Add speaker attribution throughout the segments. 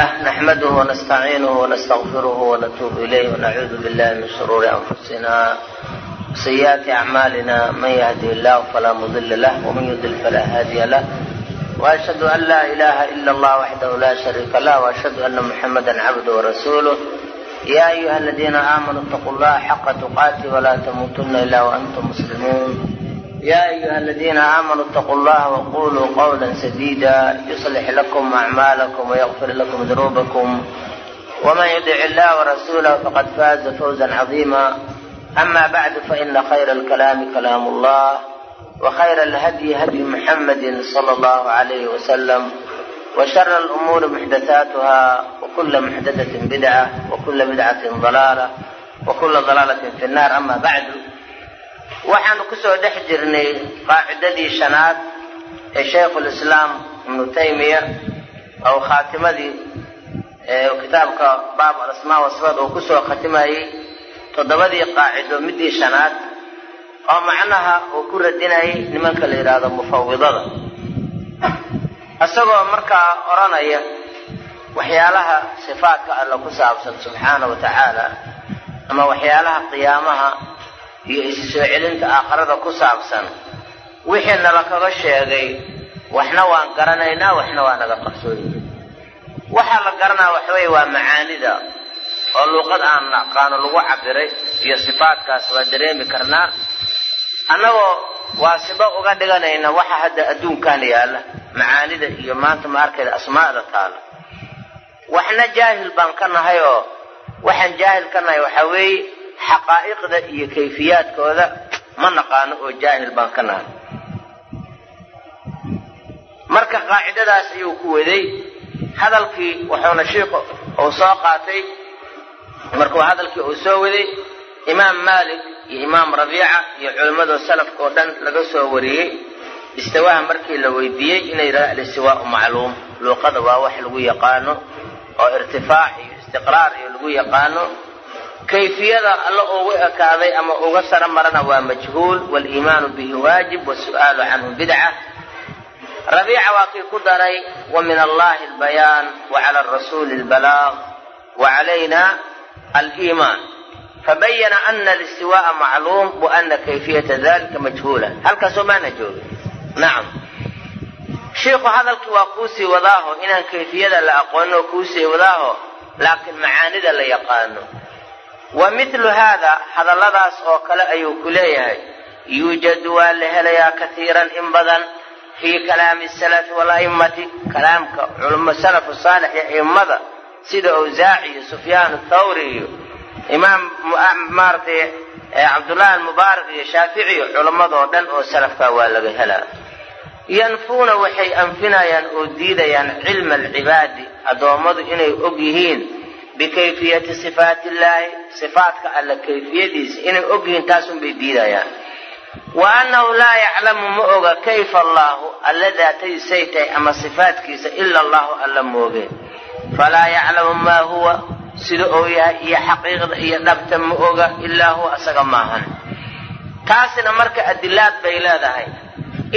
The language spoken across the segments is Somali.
Speaker 1: نحمده ونستعينه ونستغفره ونتوب إليه ونعوذ بالله من شرور أنفسنا وسيئات أعمالنا من يهدي الله فلا مضل له ومن يضل فلا هادي له وأشهد أن لا إله إلا الله وحده لا شريك له وأشهد أن محمدا عبده ورسوله يا أيها الذين آمنوا اتقوا الله حق تقاته ولا تموتن إلا وأنتم مسلمون يا أيها الذين آمنوا اتقوا الله وقولوا قولا سديدا يصلح لكم أعمالكم ويغفر لكم ذنوبكم ومن يدع الله ورسوله فقد فاز فوزا عظيما أما بعد فإن خير الكلام كلام الله وخير الهدي هدي محمد صلى الله عليه وسلم وشر الأمور محدثاتها وكل محدثة بدعة وكل بدعة ضلالة وكل ضلالة في النار أما بعد waxaanu ku soo dhex jirnay qaacidadii shanaad ee shaykhulislaam ibnu taymiya oo khaatimadii kitaabka baab alasmaa wasifat uu ku soo khatimayey toddobadii qaacido midii shanaad oo macnaha uu ku radinayay nimanka la yidhaahdo mufawidada. Isagoo markaa odhanaya waxyaalaha sifaatka alla ku saabsan subxaana wa tacaala ama waxyaalaha qiyaamaha iyo isi soo celinta aakharada ku saabsan. Wixii nala kaga sheegay waxna waan garanaynaa waxna waa naga qarsooyay waxaa la garanaa waxaweye waa macaanida oo luuqad aan naqaano lagu cabiray iyo sifaatkaas waa dareemi karnaa. Annagoo waasibo uga dhiganayna waxa hadda adduunkan yaalla macaanida iyo maanta ma arkayda asmaa'da taala. Waxna jaahil baan ka nahay oo waxaan jaahil ka nahay waxaa weeye xaqaa'iqda iyo kayfiyaadkooda ma naqaano oo jaahil baan ka nahay. Marka qaacidadaas ayuu ku waday hadalkii wuxuuna shiiku uu soo qaatay markuu hadalkii uu soo waday imaam maalik iyo imaam rabiica iyo culimmada salafka oo dhan laga soo wariyey istawaha markii la weydiiyey inay yidhahdo alistiwaau macluum. Luuqada waa wax lagu yaqaano oo irtifaac iyo istiqraar iyo lagu yaqaano kayfiyada alla ugu ekaaday ama uga saro marana waa majhuul waliimaanu bihi waajib wasu'aalu canhu bidca. Rabiica waa kii ku daray wa min allahi albayaan wa cala arasuuli albalaaq wa calayna aliimaan. Fabayana ana alistiwaaa macluum wa ana kayfiyata dalika majhuula. Halkaasoo maana jooga nacam shiikhu hadalkii waa kuusii wadaaho inaan kayfiyada la aqoonin oo kuusii wadaaho laakiin macaanida la yaqaano wa mithlu haada hadalladaas oo kale ayuu ku leeyahay. Yuujadu waa la helayaa katiiran in badan fii kalaami salafi wala'immati kalaamka culamo salafu saalix iyo a'immada sida awsaaci iyo sufyaan athawri iyo imaam maaratay cabdullahi almubaarak iyo shaafici iyo culammadoo dhan oo salafkaa waa laga helaa. Yanfuuna waxay anfinayaan oo diidayaan cilma alcibaadi addoommadu inay og yihiin bikayfiyati sifaati illaahi sifaatka alla kayfiyadiisa inay og yihiin taasunbay diidayaan wa annahu laa yaclamu ma oga kayfa allaahu alla daatadiisay tahay ama sifaatkiisa ila allahu alla mooge falaa yaclamu maa huwa sida uu yahay iyo xaqiiqda iyo dhabta ma oga ilaa huwa asaga maahan taasina marka adilaad bay leedahay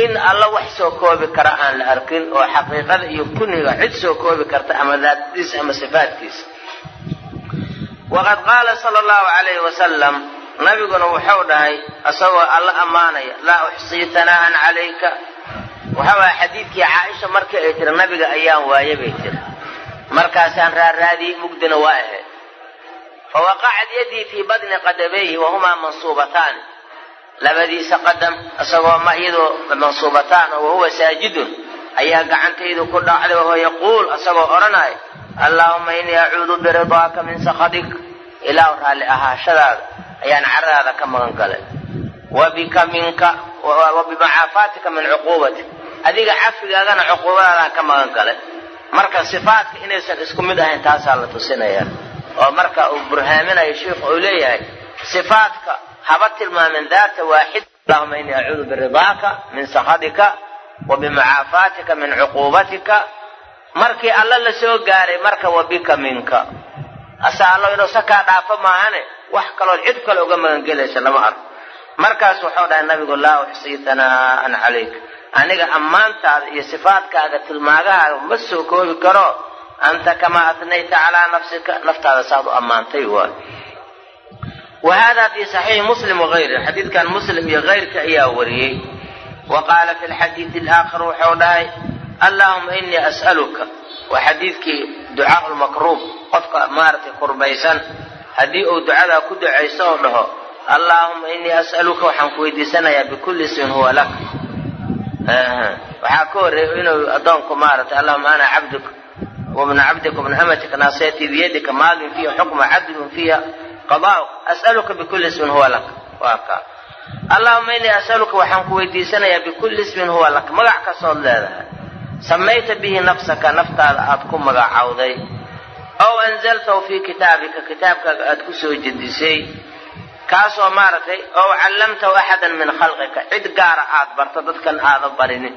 Speaker 1: in alla wax soo koobi kara aan la arkin oo xaqiiqada iyo kuniga cid soo koobi karta ama daatadiisa ama sifaatkiisa waqad qaala sala allahu calayhi wasalam nabiguna wuxuu dhahay isagoo alla ammaanaya laa uxsii tanaa'an calayka waxau aha xadiidkii caaisha markii ay tiri nabiga ayaan waaye bay tiri markaasaan raaraadiyey mugdina waa ahayd fawaqacat yadii fii badni qadamayhi wahumaa mansuubataani labadiisa qadam isagoo ma iyadoo mansuubataan oo wahuwa saajidun ayaa gacantaydu ku dhacday wahuwa yaquul isagoo odhanaya allaahuma innii acuudu biridaaka min sakhadik ilaahu raalli ahaashadaada ayaan caradaada ka magan galay. Wa bika minka wa bimacafaatika min cuquubatik adiga cafigaagana cuquubadaadaan ka magan galay. Marka sifaatka inaysan isku mid ahayn taasaa la tusinaya. Oo marka uu burhaaminayo sheikhu uu leeyahay sifaatka haba tilmaamin daata waaxid allahuma innii acuudu biridaaka min sakhatika wa bimacafaatika min cuquubatika markii alla la soo gaaray marka wa bika minka. Asa allo inuu sakaa dhaafo maahane wax kalood cid kale uga magangelaysa lama arko. Markaas wuxuu dhahay nabigu laa uxsii tanaa'an calayk aniga ammaantaada iyo sifaadkaaga tilmaagahaaga ma soo koobi karo. Anta kamaa atnayta calaa nafsika naftaada saad u ammaantay waay. Wa hada fi saxiixi muslim wagayri xadiidkan muslim iyo kayrka ayaa wariyey. Wa qaala fi lxadiidi alaakhar wuxuu dhahay allahuma inii as'aluka. Waa xadiidkii ducaau lmakruub qofka maaragtay kurbaysan haddii uu ducadaa ku ducaysto oo dhaho allaahuma inii as'aluka waxaan ku weydiisanayaa bikulli ismin huwa lak. Waxaa ka horreeyay inuu addoonku maaragtay allahuma ana cabduka wabna cabdika wabna amatika naasiyati biyadika maadin fiiha xukma cadlun fiiha qadaa'uk as'aluka bikulli ismin huwa lak. Waa ka. Allahuma inii as'aluka waxaan ku weydiisanayaa bikulli ismin huwa lak. Magac kastood leedahay samayta bihi nafsaka naftaada aad ku magacawday ow anzaltahu fii kitaabika kitaabkaaga aad ku soo jedisay kaasoo maaragtay ow callamtahu axadan min khalqika cid gaara aad barto dadkan aada barinin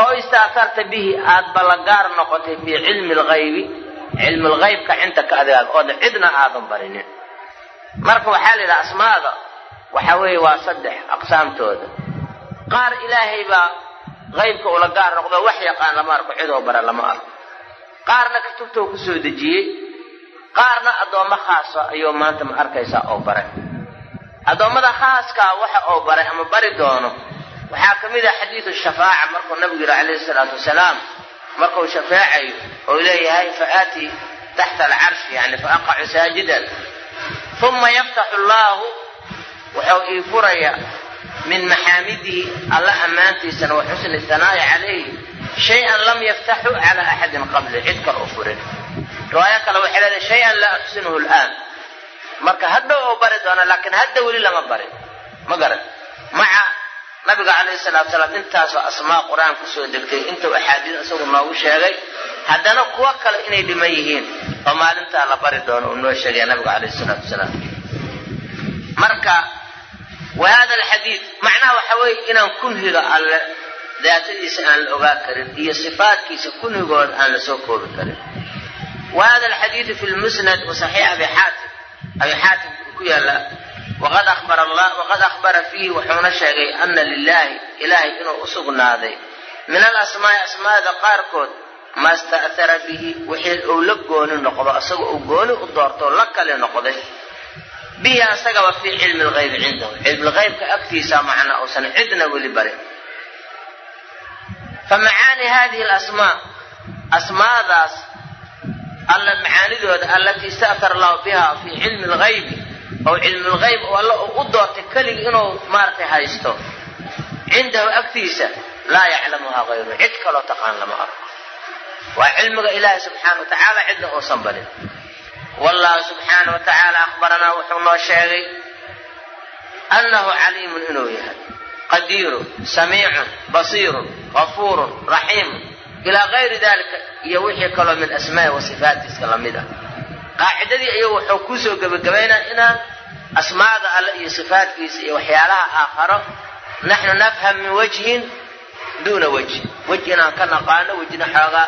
Speaker 1: ow istaatarta bihi aad ballagaar noqotay fii cilmi lgaybi cilmi lgaybka cindaka adigaag ooda cidna aadan barinin marka waxaa la yidhaha asmaada waxa weeye waa saddex aqsaamtooda. Qaar ilaahay baa qaybka ula gaar noqdo wax yaqaan lama arko cidoo bara lama arko. Qaarna kutubtou ku soo dejiyey qaarna addoommo khaasa ayuu maanta ma arkaysaa oo baray. Addoommada khaaskaa waxa oo baray ama bari doono waxaa ka mid ah xadiidu shafaaca markuu nabigu yidhi calayhi salaatu wasalaam markuu shafaacayo oo leeyahay fa aatii taxta alcarshi yani fa aqacu saajidan uma yaftaxu allaahu wuxuu ii furaya min maxaamidihi alla ammaantiisana wa xusni sanaa'i calayhi shay-an lam yaftaxu calaa axadin qabli cid kale u furin. Riwaayo kale waxay leedahay shay-an laa uxsinuhu laan marka hadda oo bari doona laakiin hadda weli lama barin ma garan maca nabiga calayhi salatu salaam intaasoo asmaa qur'aan ku soo degtay intuu axaadiis isagu noogu sheegay haddana kuwo kale inay dhiman yihiin oo maalintaa la bari doono uu noo sheegaya nabigu calayhi salaatu wasalaam marka wa hada alxadiid macnaha waxa weeye inaan kunhiga alle daatadiisa aan la ogaa karin iyo sifaadkiisa kunhigooda aan la soo koobi karin. wa hada fi lmusnad wa saxiix abi xaatim abi xaatim ku yaalla waqad akhbara fiihi wuxuuna sheegay ana lilaahi ilaahay inuu u sugnaaday min alasmaa'i asmaada qaarkood maa sta'hara bihi wixii uu la gooni noqdo isaga uu gooni u doorto la kale noqday bihi asagaba fii cilmi lgaybi cindahu cilmilgaybka agtiisa macnaa uusan cidna weli barin. Fa macaani hadihi alasmaa. Asmaadaas alla macaanidooda allatii ista'hara allahu biha fii cilmi lgaybi oo cilmulgayb oo alla uu u doortay keligii inuu maaragtay haysto. Cindahu agtiisa laa yaclamuhaa hayru cid kaloo taqaan lama arko. Waa cilmiga ilaahi subxaana wa tacaala cidna uusan barin wallahu subxaana wa tacaala akhbaranaa wuxuu noo sheegay annahu caliimun inuu yahay qadiirun samiicun basiirun gafuurun raxiimun ilaa gayri dalika iyo wixii kaloo min asmaa'i wa sifaatiska la mid ah qaacidadii ayuu wuxuu ku soo gebagabaynaa inaan asmaada alle iyo sifaatkiisa iyo waxyaalaha aakharo naxnu nafham min wajhin duuna wajhi weji inaan ka naqaano wejina xoogaa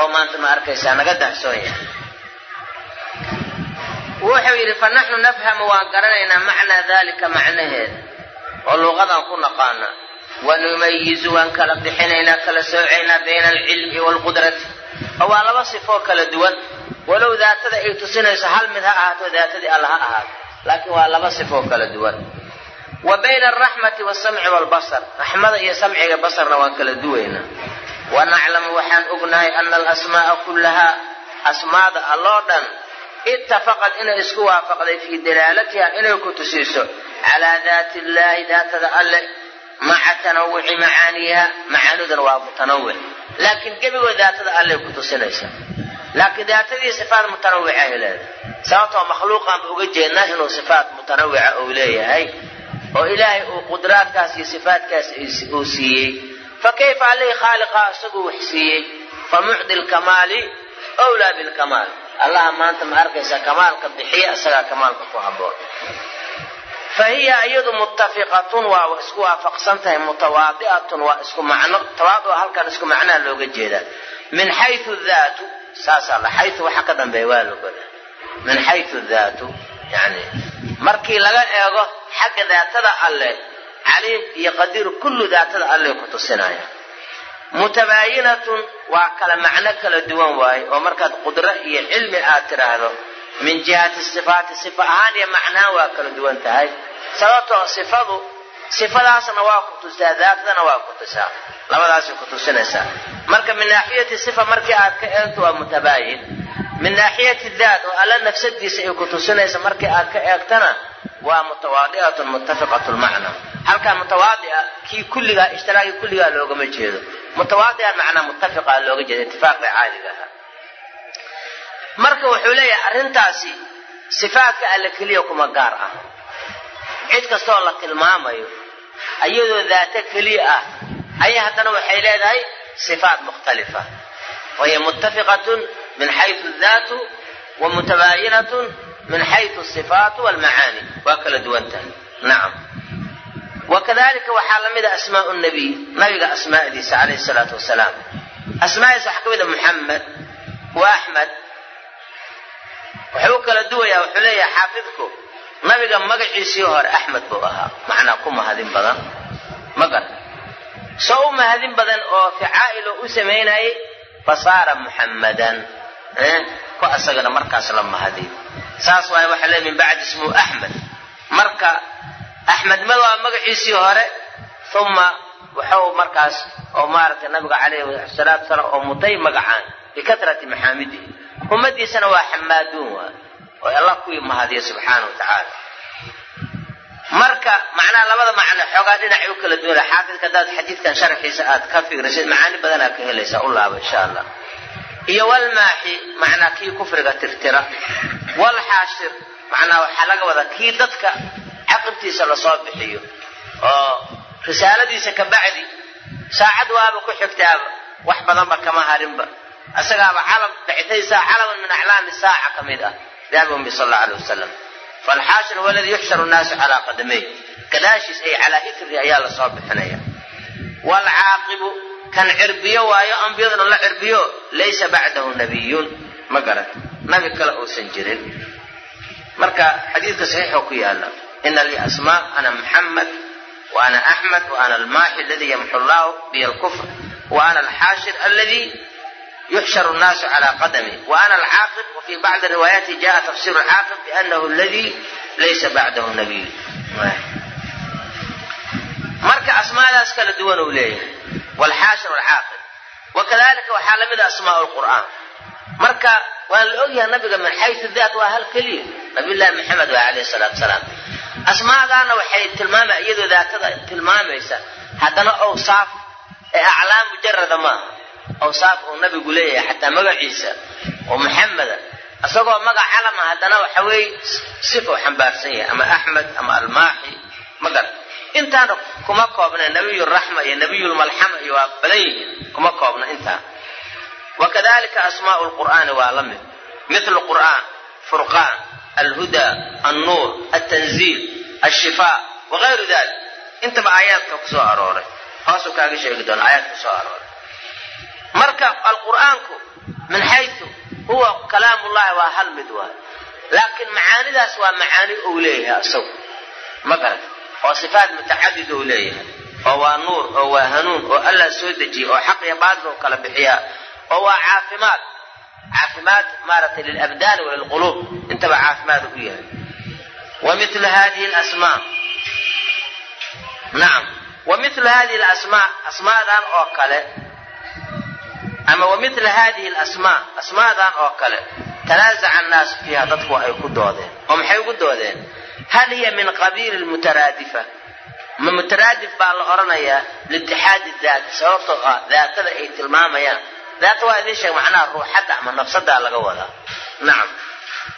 Speaker 1: oo maanta ma arkaysaa naga dahsoon yahay wuxuu yidhi fa naxnu nafhamu waan garanaynaa macnaa dalika macnaheeda oo luqadaan ku naqaana. Wa numayizu waan kala bixinaynaa kala soocaynaa bayna alcilmi waalqudrati waa laba sifoo kala duwan. Walow daatada ay tusinayso hal mid ha ahaato daatadii alla ha ahaato. Laakiin waa laba sifoo kala duwan. Wa bayna alraxmati waasamci waalbasar raxmada iyo samciga basarna waan kala duwaynaa. Wa naclamu waxaan ognahay ana alasmaa'a kullahaa asmaada alloo dhan ittafaqad inay isku waafaqday fii dalaalatiha inay ku tusiiso. Calaa daati illaahi daatada alle maca tanawuci macaaniiha macaaniduna waa mutanawic laakiin gebigood daatada allay ku tusinaysa. Laakiin daatadii sifaat mutanawica ay leedahay sababtoo makhluuqaanba uga jeednaa inuu sifaat mutanawica uu leeyahay. Oo ilaahay uu qudraadkaas iyo sifaatkaas uu siiyey. Fa kayfa allihii khaaliqaa isaguu wax siiyey? Fa mucdi lkamaali wlaa bilkamaal allaha maanta ma arkaysaa kamaalka bixiya isagaa kamaalka ku haboon fa hiya iyadu muttafiqatun waa isku waafaqsan tahay mutawaadi'atun waa isku macno tawaadu halkan isku macnaha looga jeedaa min xayu daatu saasa la xayu waxa ka dambeeya waa logoda min xayu daatu yani markii laga eego xagga daatada alle caliim iyo qadiir kullu daatada alle ku tusinaya mutabaayinatun waa kala macno kala duwan waaye oo markaad qudro iyo cilmi aad tidhaahdo min jihati sifaati sifa ahaan iyo macnahaan waa kala duwan tahay. Sababtoo sifadu sifadaasna waa ku tusaa daatadana waa ku tusaa. Labadaasay ku tusinaysaa. Marka min naaxiyati sifa markii aad ka eegto waa mutabaayin min naaxiyati daat oo alla nafsadiisa ay ku tusinaysa markii aad ka eegtana waa mutawaadi'atun muttafiqatu lmacna halkaa mutawaadi'a kii kulligaa ishtiraagii kulligaa loogama jeedo. Mutawaadi'a macnaa muttafiqa looga jeeda itifaaqii caadiga marka wuxuu leeyahay arrintaasi sifaatka alle keliya kuma gaar ah. Cid kastooo la tilmaamayo iyadoo daato keliya ah. Ayay haddana waxay leedahay sifaat mukhtalifa. Wahiy muttafiqatun min xaysu daatu wa mutabaayinatun min xaysu sifaatu walmacaani waa kala duwan tahay nacam wakadalika waxaa la mida asmaau nabiy nabiga asmaadiisa calayhi salaatu wasalaam. Asmaadiisa waxaa ka mid a muxamed wa axmed wuxuu kala duwayaa wuxuu leeyahay xaafidku nabiga magaciisii hore axmed buu ahaa. Macnaa ku mahadin badan? Ma garta soo u mahadin badan oo ficaa'ilo u samaynayay fasaara muxammadan ku asagana markaas la mahadiy saas waaye waxaa leey min bacdi ismuhu axmed marka axmedmad waa magaciisii hore uma wuxuu markaas oo maaragtay nabiga calayhi salaatu salaam oo mutay magacaan bikatrati maxaamidihi ummadiisana waa xamaaduun waay oo alla kuwii mahadiya subxaana wa tacaala. Marka macnaha labada macno xoogaa dhinacay u kala duwana xaafidka haddaad xadiidkan sharxiisa aad ka fiirisid macaani badanaa ka helaysaa u laaba insha allah. Iyo walmaaxi macnaa kii kufriga tirtira. Walxaashir macnaa waxaa laga wadaa kii dadka caqibtiisa la soo bixiyo oo risaaladiisa ka bacdi saacad waaba ku xigtaaba wax badanba kama harinba. Isagaaba calam bixitaysaa calaman min aclaami saaca ka mid ah daabihum sal alla alay wasalam falxaashir huwa aladii yuxsharu nnaasu calaa qadamey gadaashiis ay calaa itri ayaa la soo bixinaya. Waalcaaqibu kan cirbiyo waayo ambiyaduna la cirbiyo laysa bacdahu nabiyun ma garan nabi kale uusan jirin. Marka xadiidka saxiixoo ku yaalla ina lii asmaa ana muxamed wa ana axmed wa ana almaaxi aladii yamxu llahu biy alkufr wa ana alxaashir aladii yuxsharu nnaasu calaa qadami wa ana alcaaqib wafii bacdi riwaayaati jaa tafsiru alcaaqib bianahu aladii laysa bacdahu nabiy marka asmaadaas kala duwan uu leeyahay walxaashir alcaaqib wakadalika waxaa la mid a asmaa lqur'aan marka waan la ogyahay nabiga min xaysu daat waa hal keliya nabiyullaahi maxamed waa calayhi salaatu salaam asmaadaana waxay tilmaama iyadoo daatada tilmaamaysa haddana awsaaf ee aclaam mujarada maaha awsaaf uu nabigu leeyahay xataa magaciisa oo maxameda isagoo magac calama haddana waxa weeye sifa u xambaarsan yahay ama axmed ama almaaxi ma intaana kuma koobna nabiyuraxma iyo nabiyulmalxama iyo waa badan yihiin kuma koobna intaa wakadalika asmaau lqur'aani waa la mid. Mithlu qur'aan furqaan alhuda annuur altanziil alshifaa wagayru dalik intaba aayaadka ku soo arooray. Hoosuu kaaga sheegi doona aayaadka ku soo arooray marka alqur'aanku min xayu huwa kalaamullahi waa hal mid waay. Laakiin macaanidaas waa macaani ou leeyahay isagu ma garan oo sifaat mutacadid ou leeyahay. Oo waa nuur oo waa hanuun oo allah soo dejiyey oo xaq iyo baatil oo kala bixiyaa. Oo waa caafimaad. Caafimaad maaragtay lilabdaani walilquluub intaba caafimaad u yahay. Wa milu hadihi lasmaa nacam wa milu hadihi lasmaa asmaadan oo kale ama wa mila hadihi lasmaa asmaadan oo kale. Tanaazaca annaasu fiiha dadku ay ku doodeen. Oo maxay ugu doodeen? Hal hiya min qabiili lmutaraadifa ma mutaraadif baa la odhanayaa liitixaadi daati sababtoo ah daatada ay tilmaamayaan. Daata waa idin sheeg macnaha ruuxadda ama nafsadaa laga wadaa. Nacam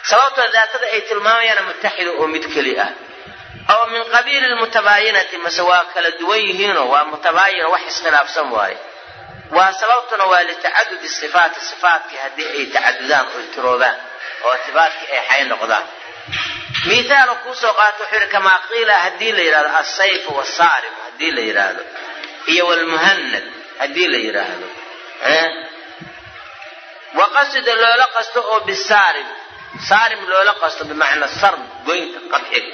Speaker 1: sababtoo daatada ay tilmaamayaan mutaxida oo mid keli ah. Oo min qabiili lmutabaayinati mase waa kala duwan yihiinoo? Waa mutabaayino wax iskhilaafsan waaye waa sababtuna waa litacadudi sifaati sifaatkii haddii ay tacadudaan oy tiroobaan oo sifaatkii ay xay noqdaan. Miithaalu kuusoo qaato wuxuu yihi kamaa qiila haddii la yidhahdo alsayfu wasaarim haddii la yidhaahdo iyo walmuhanad haddii la yidhaahdo wa qasida loola qasto oo bisaarim saarim loola qasto bimacna sarm goynta qadxig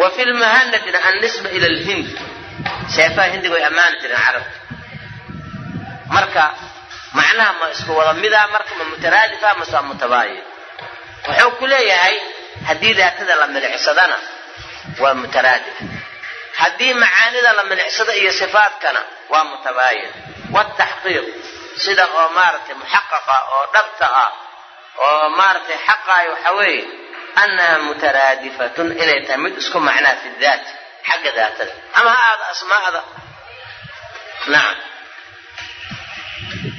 Speaker 1: wa fi lmuhanadina annisba ila alhind seefaha hindiga way ammaani jireen carabta marka macnaha ma isku wada midaa marka ma mutaraadifa mase mutabaayin wuxuu ku leeyahay haddii daatada la milicsadana waa mutaraadif. Haddii macaanida la milicsado iyo sifaadkana waa mutabaayin wataxqiiq sida oo maaragtay muxaqaqa oo dhabta ah oo maaragtay xaqaay waxa weeye annaha mutaraadifatun inay tahay mid isku macnaa fi daat xagga daatada. Ama ha aado asmaada? Nacam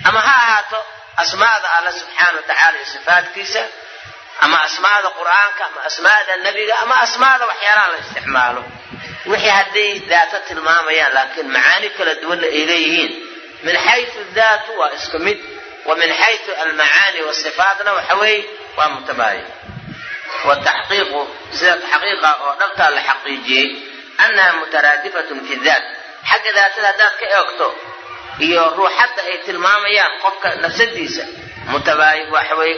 Speaker 1: ama ha ahaato asmaada alla subxaana wa tacaala iyo sifaadkiisa ama asmaada qur'aanka ama asmaada nebiga ama asmaada waxyaalaha la isticmaalo. Wixii hadday daato tilmaamayaan laakiin macaani kala duwanna ay leeyihiin. Min xayu daatu waa isku mid wa min xayu almacaani wasifaatna waxa weeye waa mutabaayin wataxqiiqu sida taxqiiqa oo dhabtaa la xaqiijiyey annaha mutaraadifatun fi daat xagga daatada haddaad ka eegto iyo ruuxadda ay tilmaamayaan qofka nafsadiisa.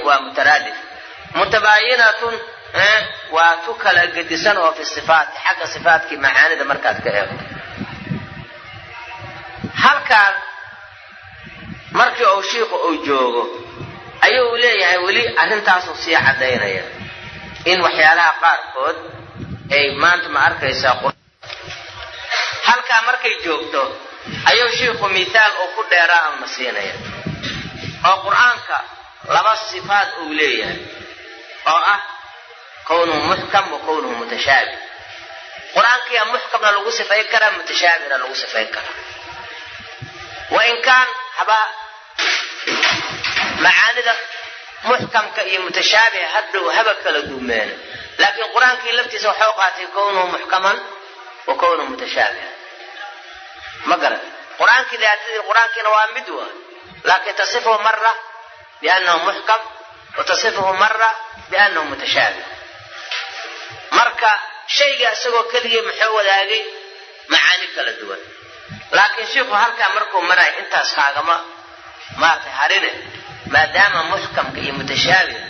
Speaker 1: Waa mutaraadif. Mutabaayinatun waa tu kala gedisan oo fi sifaati xagga sifaatkii macaanida markaad ka eegto halkaan markii uu shiiku uu joogo ayuu leeyahay weli arrintaasuu sii caddaynaya. In waxyaalaha qaarkood ay maanta ma arkaysaa halkaa markay joogto ayuu shiiku mithaal uu ku dheeraa ama siinaya oo qur'aanka laba sifaad uu leeyahay oo ah kownuhu muxkam wa kownuhu mutashaabih qur'aankiyaa muxkamna lagu sifayn karaa mutashaabihna lagu sifayn karaa. Wain kaan habaa macaanida muxkamka iyo mutashaabiha hadhow haba kala duumeena laakiin qur'aankii laftiisa waxau qaatay kownuhu muxkaman wa kownuhu mutashaabiha ma garan qur'aankii daatadii qur'aankiina waa mid wa. Laakiin tasifuhu mara biannahu muxkam wa mara biannahu mutashaabih marka shayga isagoo keligii muxuu wadaagay? Macaani kala duwan. Laakiin shiiku halkaa markuu maraya intaas kaagama maaragtay harine maadaama muxkamka iyo mutashaabiha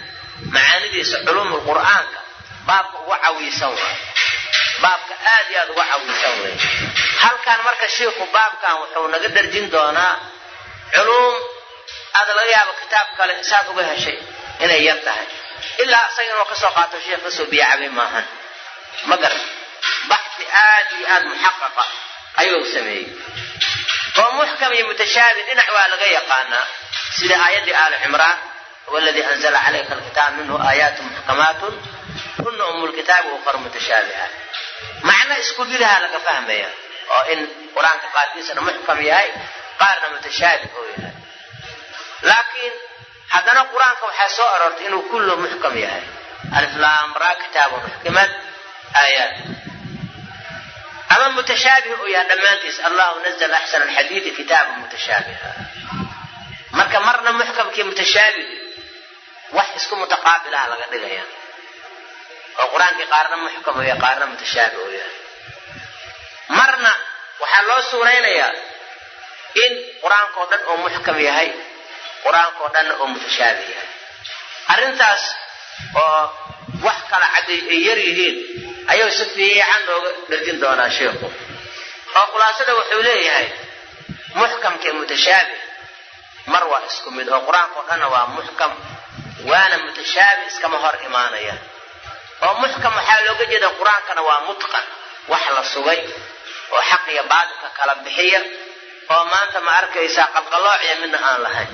Speaker 1: macaanidiisa culuumul qur'aanka baabka uga cawiisan waay baabka aad iyo aad uga cawiisan wey halkan marka shiiku baabkan wuxuu naga darjin doonaa culuum aad laga yaabo kitaab kale saad uga heshay inay yar tahay. Ilaa isaga inuu ka soo qaato sheikh ka soo biyacabay maahan. Ma garan baxsi aad iyo aad muxaqaqa ayuu sameeyey. Oo muxkam iyo mutashaabih dhinac waa laga yaqaanaa. Sida aayaddii aali cimraan waladii anzala calayka alkitaab minhu aayaatu muxkamaatun kuna umulkitaabi uqar mutashaabihaat macno isku midaha laga fahmaya oo in qur'aanka qaarkiisana muxkam yahay qaarna mutashaabih oo yahay. Laakiin haddana qur'aanka waxaa soo aroortay inuu kullu muxkam yahay. Aliflaamraa kitaabu muxkimat aayaat ama mutashaabih uu yahay dhammaantiis allahu nazla axsana alxadiidi kitaaban mutashaabiha marka marna muxkamkii mutashaabih wax isku mutaqaabilaha laga dhigaya oo qur'aankii qaarna muxkam u yahay qaarna mutashaabih uu yahay marna waxaa loo suuraynayaa in qur'aankao dhan oo muxkam yahay qur'aankao dhanna oo mutashaabih yahay. Arrintaas oo wax kala cadday ay yar yihiin ayuu si fiican looga dharjin doonaa sheikhu oo khulaasada wuxuu leeyahay muxkamkee mutashaabih mar waa isku mid oo qur'aankao dhanna waa muxkam waana mutashaabih iskama hor imaanaya oo muxkam waxaa looga jeeda qur'aankana waa mutqan wax la sugay oo xaq iyo baatilka kala bixiya oo maanta ma arkaysaa qalqaloociya midna aan lahayn.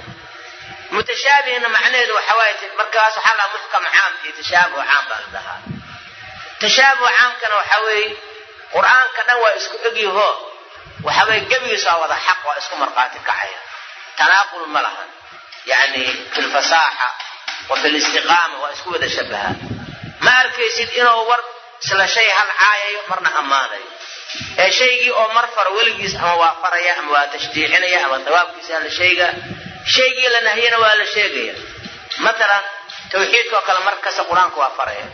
Speaker 1: Mutashaabihna macnaheedu waxa waaye markaas waxaa lahaa muxkam caam iyo tashaabuh caam baa la dhahaa. Tashaabuh caamkana waxa weeye qur'aanka dhan waa isku egyaho waxaweye gebigiisa waa wada xaq waa isku markhaati kacaya. Tanaaqul ma lahan yacni fi lfasaaxa wa fi listiqaama waa isku wada shabaha ma arkaysid inuu war isla shay hal caayayo marna ammaanayo ee shaygii oo mar faro weligiis ama waa faraya ama waa tashjiicinaya ama dawaabkiisa la sheega shaygii la nahiyana waa la sheegaya. Matalan tawxiidkaoo kale mar kasta qur'aanka waa faraya.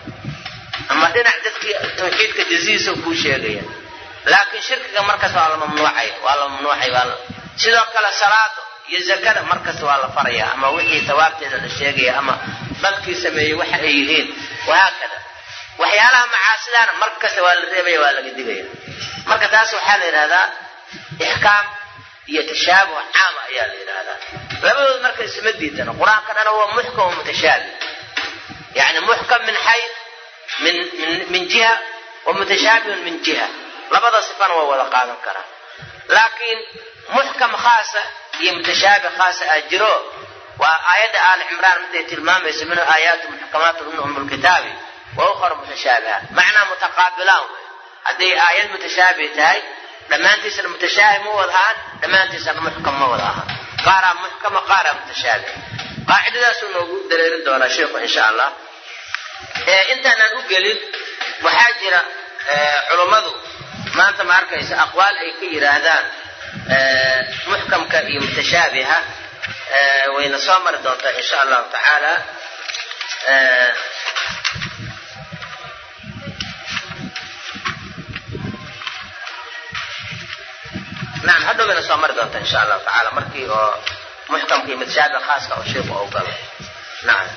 Speaker 1: Ama dhinac dadkii tawxiidka jaziisa kuu sheegaya. Laakiin shirkiga markasta waa la mamnuucay waa la mamnuucay waa sidoo kale salaada iyo zakada markasta waa la faraya ama wixii tawaabteeda la sheegaya ama dadkii sameeyey waxa ay yihiin wahaakada waxyaalaha macaasidaana mar kasta waa la reebaya waa laga digaya. Marka taas waxaa la yidhahdaa ixkaam iyo tashaabuh caama ayaa la yidhaahdaa. Labadooda marka isma diidana qur'aanka dhana waa muxkam wa mutashaabih yani muxkam min xay min min jiha wa min jiha. Labada sifana waa wada qaadan karaa laakiin muxkam khaasa iyo mutashaabih khaasa aa jiro waa aayadda aali cimraan miday tilmaamayso minhu aayaatu muxkamaatu min um lkitaabi wa ukhra mutashaabihaat macnaa mutaqaabilaan wey hadday aayad mutashaabih tahay dhammaantiisana mutashaabih ma wada ahaan dhammaantiisana muxkam ma wada ahaan. Qaaraa muxkama qaaraa mutashaabih qaacidadaasuu noogu dareerin doonaa sheikhu insha allah intaanaan u gelin waxaa jira culummadu maanta ma arkaysa aqwaal ay ka yidhaahdaan muxkamka iyo mutashaabiha wayna soo mari doontaa insha allahu tacaala. Nacam hadhow bayna soo mari doontaa insha allahu tacaala. Markii oo muxkamka iyo mutashaabiha khaaska oo sheikhu u galo nacam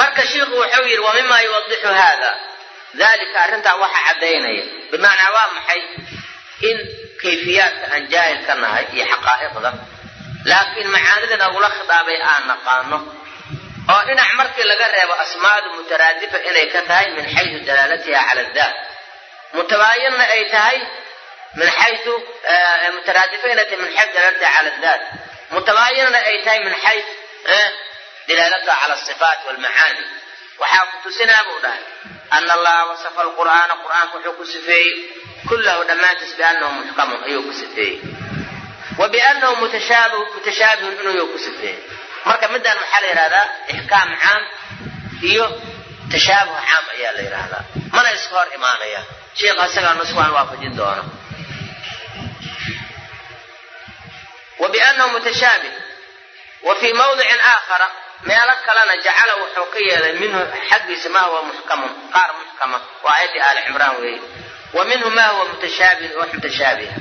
Speaker 1: marka shiiku wuxuu yidhi wa yuwadixu hada dalika arrintaa waxa caddaynaya. Bimacnaa waa maxay in kayfiyaadka aan jaahil ka nahay iyo xaqaa'iqda laakiin macaanida nagula khidaabay aan naqaano. Oo dhinac markii laga reebo asmaadu mutaraadifa inay ka tahay min xayu dalaalatiha cala daat mutabaayinna ay tahay min xayu mutaraadifa inay tahay min xayu dalaalatiha cala daat mutabaayinna ay tahay min xayu dilaalatuha cala asifaat walmacaani waxaa ku tusinaa buu dhahay ana allaha wasafa alqur'aana qur'aanka wuxuu ku sifeeyey kullahu dhammaantiis biannahu muxkamun ayuu ku sifeeyey wa biannahu mutashaabihun inuu ku sifeeyey marka midaan maxaa la yidhahdaa ixkaam caam iyo tashaabuh caam ayaa la yidhaahdaa mana iska hor imaanaya sheikha isagaa nuswaan waafajin doona wa biannahu mutashaabih wa fii mawdicin aakhara meelo kalena jacala wuxuu ka yeelay minhu xaggiisa ma huwa muxkamun wa minhu ma huwa mutashaabih wax mutashaabiha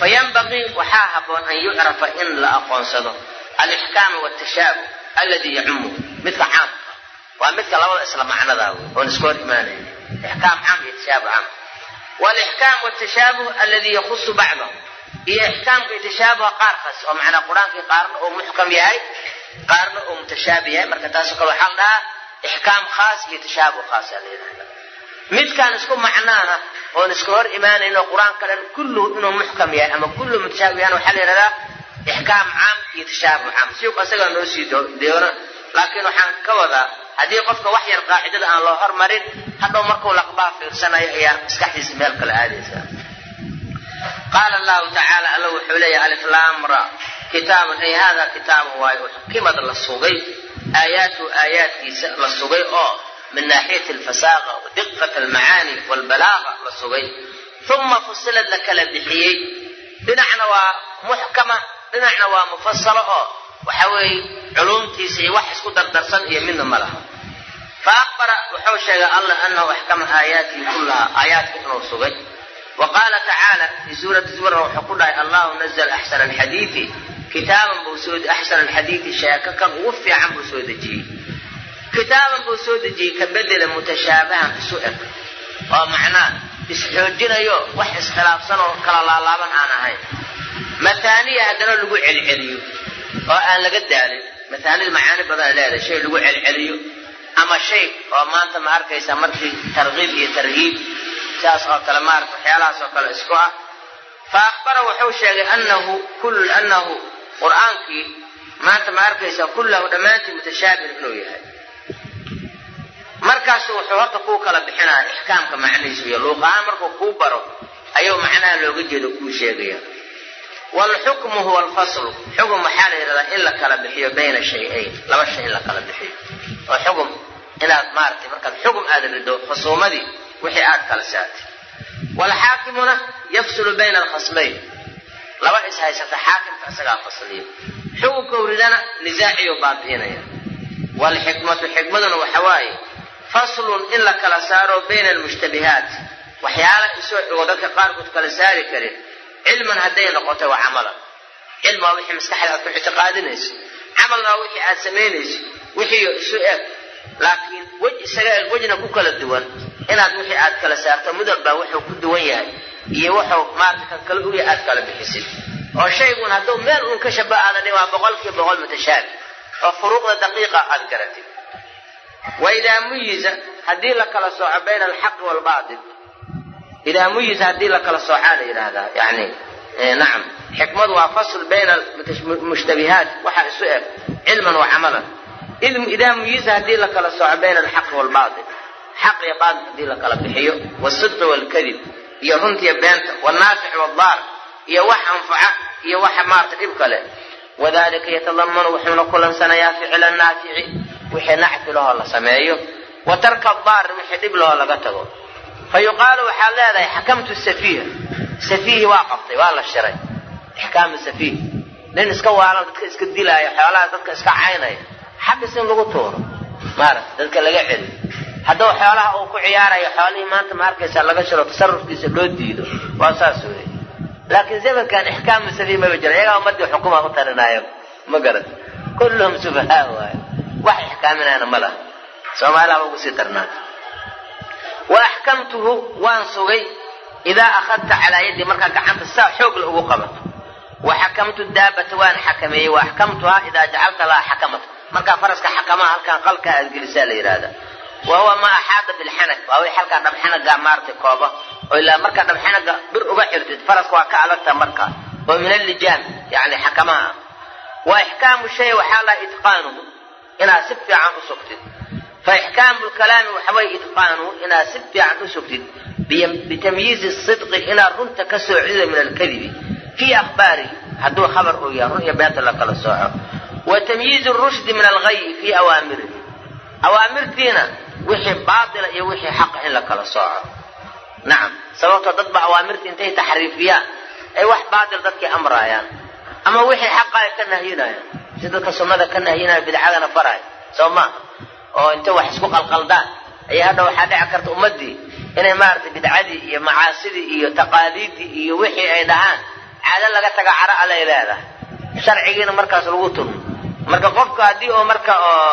Speaker 1: fayanbaqii waxaa haboon an yucrafa in la aqoonsado alixkaam wtashaabuh alladii yacumu midka caamka waa midka labada isla macnadaa wey oon iska hor imaanayni ixkaam caam iyo tashaabuh caam walixkaam wtashaabuh alladii yakusu bacdahu iyo ixkaamka tashaabuha qaar kaas oo macnaa qur'aankii qaarna uu muxkam yahay qaarna uu mutashaabih yahay marka taasoo kale waxaa la dhahaa ixkaam khaas iyo tashaabuh khaas aa la yidhahda midkaan isku macnaana oon iska hor imaanayno qur'aanka dhan kulluhu inuu muxkam yahay ama kulluhu mutashaabih yahan waxaa la yidhahdaa ixkaam caam iyo tashaabuh caam. Siuq isagaa noo sii deona laakiin waxaan ka wadaa haddii qofka wax yar qaacidada aan loo hormarin hadhow markuu laqbaa fiirsanayo ayaa maskaxdiisa meel kale aadaysa. Qaala allahu tacaala alla wuxuu leeyahy aliflaamra kitaabun ay hada kitaabun waayo xukimad la sugay aayaatu aayaadkiisa la sugay oo min naaxiyati alfasaaqa wadiqat almacaani walbalaaqa la sugay uma fusilad la kala bixiyey dhinacna waa muxkama dhinacna waa mufasalo oo waxa weeye culumtiisa iyo wax isku dardarsan iyo midna ma laha fa aqbara wuxuu sheegay allah anahu axkama aayaatihi kullaha aayaadka inuu sugay wa qaala tacaala fii suurati zumarna wuxuu ku dhahay allahu nazl axsana alxadiidi kitaaban buu soo axsana alxadiidi sheeko kan ugu fiican buu soo dejiyey kitaaban buu soo dejiyey ka bedela mutashaabahan isu eg oo macnaa isxoojinayo wax iskhilaafsan oo kala laalaaban aan ahayn mataaniya haddana lagu celceliyo oo aan laga daalin. Mataanida macaani badan ay leedahay shay lagu celceliyo. Ama shay oo maanta ma arkaysa markii tarkiib iyo tarhiib sidaas oo kale maarata waxyaalahaas oo kale isku ah. Fa akbara wuxuu sheegay anahu anahu qur'aankii maanta ma arkaysa kullahu dhammaantii mutashaabih inuu yahay markaasu wuxuu horta kuu kala bixinaya ixkaamka macnihiisu iyo luuqahaan markuu kuu baro ayuu macnaha looga jeedo kuu sheegaya. Wlxukmu huwa alfaslu xugum waxaa la yidhahdaa in la kala bixiyo bayna shay-ayn laba shay in la kala bixiyo. Oo xugum inaad maaratay markaad xugum aada rido khusuumadii wixii aad kala saartay. Waalxaakimuna yafsulu bayna alkhasmayn laba is haysata xaakimka isagaa fasliyo xugumkau ridana nisaaciyo baabi'inaya waalxikmatu xikmaduna waxa waaye faslun in la kala saaro bayna almushtabihaat. Waxyaala isoo dadka qaarkood kala saari karin. Cilman hadday noqoto waa camalan cilmi waa wixii maskaxda aad ku ictiqaadinayso. Camalna waa wixii aad samaynayso. Wixii isu eg laakiin wej isaga eg wejna ku kala duwan. Inaad wixii aad kala saarto mid walbaa wuxuu ku duwan yahay. Iyo wuxuu maarata kan kale uya aad kala bixisid. Oo shaygun hadduu meel uun ka shabahaada dhi waa boqolkiiba boqol mutashaabi oo furuuqda daqiiqa aad garatid wa idaa muyiza haddii la kala sooco bayna alxaqi waalbaatil idaa muyiza haddii la kala soocaa la yidhaahdaa yani nacam. Xikmadu waa fasl bayna mushtabihaat waxaa isu eg cilman wa camalan. Idaa muyiza haddii la kala sooco bayna alxaqi waalbaatil xaq iyo baatil haddii la kala bixiyo. Wasidqi waalkadib iyo runtiya beenta. Wannaafic waaldaar iyo wax anfaca iyo waxa maarata dhib kale wadalika yatadamanu wuxuuna kulansanayaa ficla naafici wixii nacfi lahoo la sameeyo wa tarka daar wixii dhib lahoo laga tago fa yuqaalu waxaad leedahay xakamtu safiiha safiihi waa qabtay waa la shiray ixkaamu safiih nin iska waalan dadka iska dilaayo xoolaha dadka iska caynaya xabis in lagu tuuro maarata dadka laga celiyo hadduu xoolaha uu ku ciyaarayo xoolihii maanta ma arkaysaa laga shiro tasarufkiisa loo diido waa saas wey laakiin zamankan ixkaamu safiih maba jira iyagaa ummadii xukuma u tarinaayo ma garat kulluhum sufahaa waayo wax ixkaaminayana ma laha. Soomaaliaba ugu sii darnaata wa axkamtuhu waan sugay idaa akhadta calaa yaddi markaa gacanta saa xoogla ugu qabato. Wa xakamtu daabata waan xakameeyey. Wa axkamtuhaa idaa jacalta laha xakamat. Markaa faraska xakamaha halkaan qalkaa aad gelisaa la yidhaahdaa wa huwa maa axaada bilxanag waa wi halkaa dhabxanagaa maartay kooba oo ilaa markaa dhabxanaga bir uga xirtid faraska waa ka adagta markaa oo min allijaam yani xakamaha ah wa ixkaamu shay waxaa laha itqaanuhu inaad si fiican u sugtid fa ixkaamu lkalaami waxaway itqaanuhu inaad si fiican u sugtid bitamyiizi sidqi inaad runta ka soocida min alkadibi fii akhbaarihi hadduu khabar uu yahay run iyo beenta la awaamirtiina wixii baatila iyo wixii xaqa in la kala sooco. Nacam sababtoo dad ba awaamirta intay taxriifiyaan ay wax baatil dadkay amraayaan ama wixii xaqa ay ka nahyinayaan. Si dadka sunnada ka nahyinaya bidcadana faraya soo maaha oo intay wax isku qalqaldaan ayaa hadha waxaa dhici karta ummadii inay maaragtay bidcadii iyo macaasidii iyo taqaaliidii iyo wixii ay dhahaan caado laga taga cara allay leedahay. Sharcigiina markaas lagu turmo marka qofka haddii oo marka oo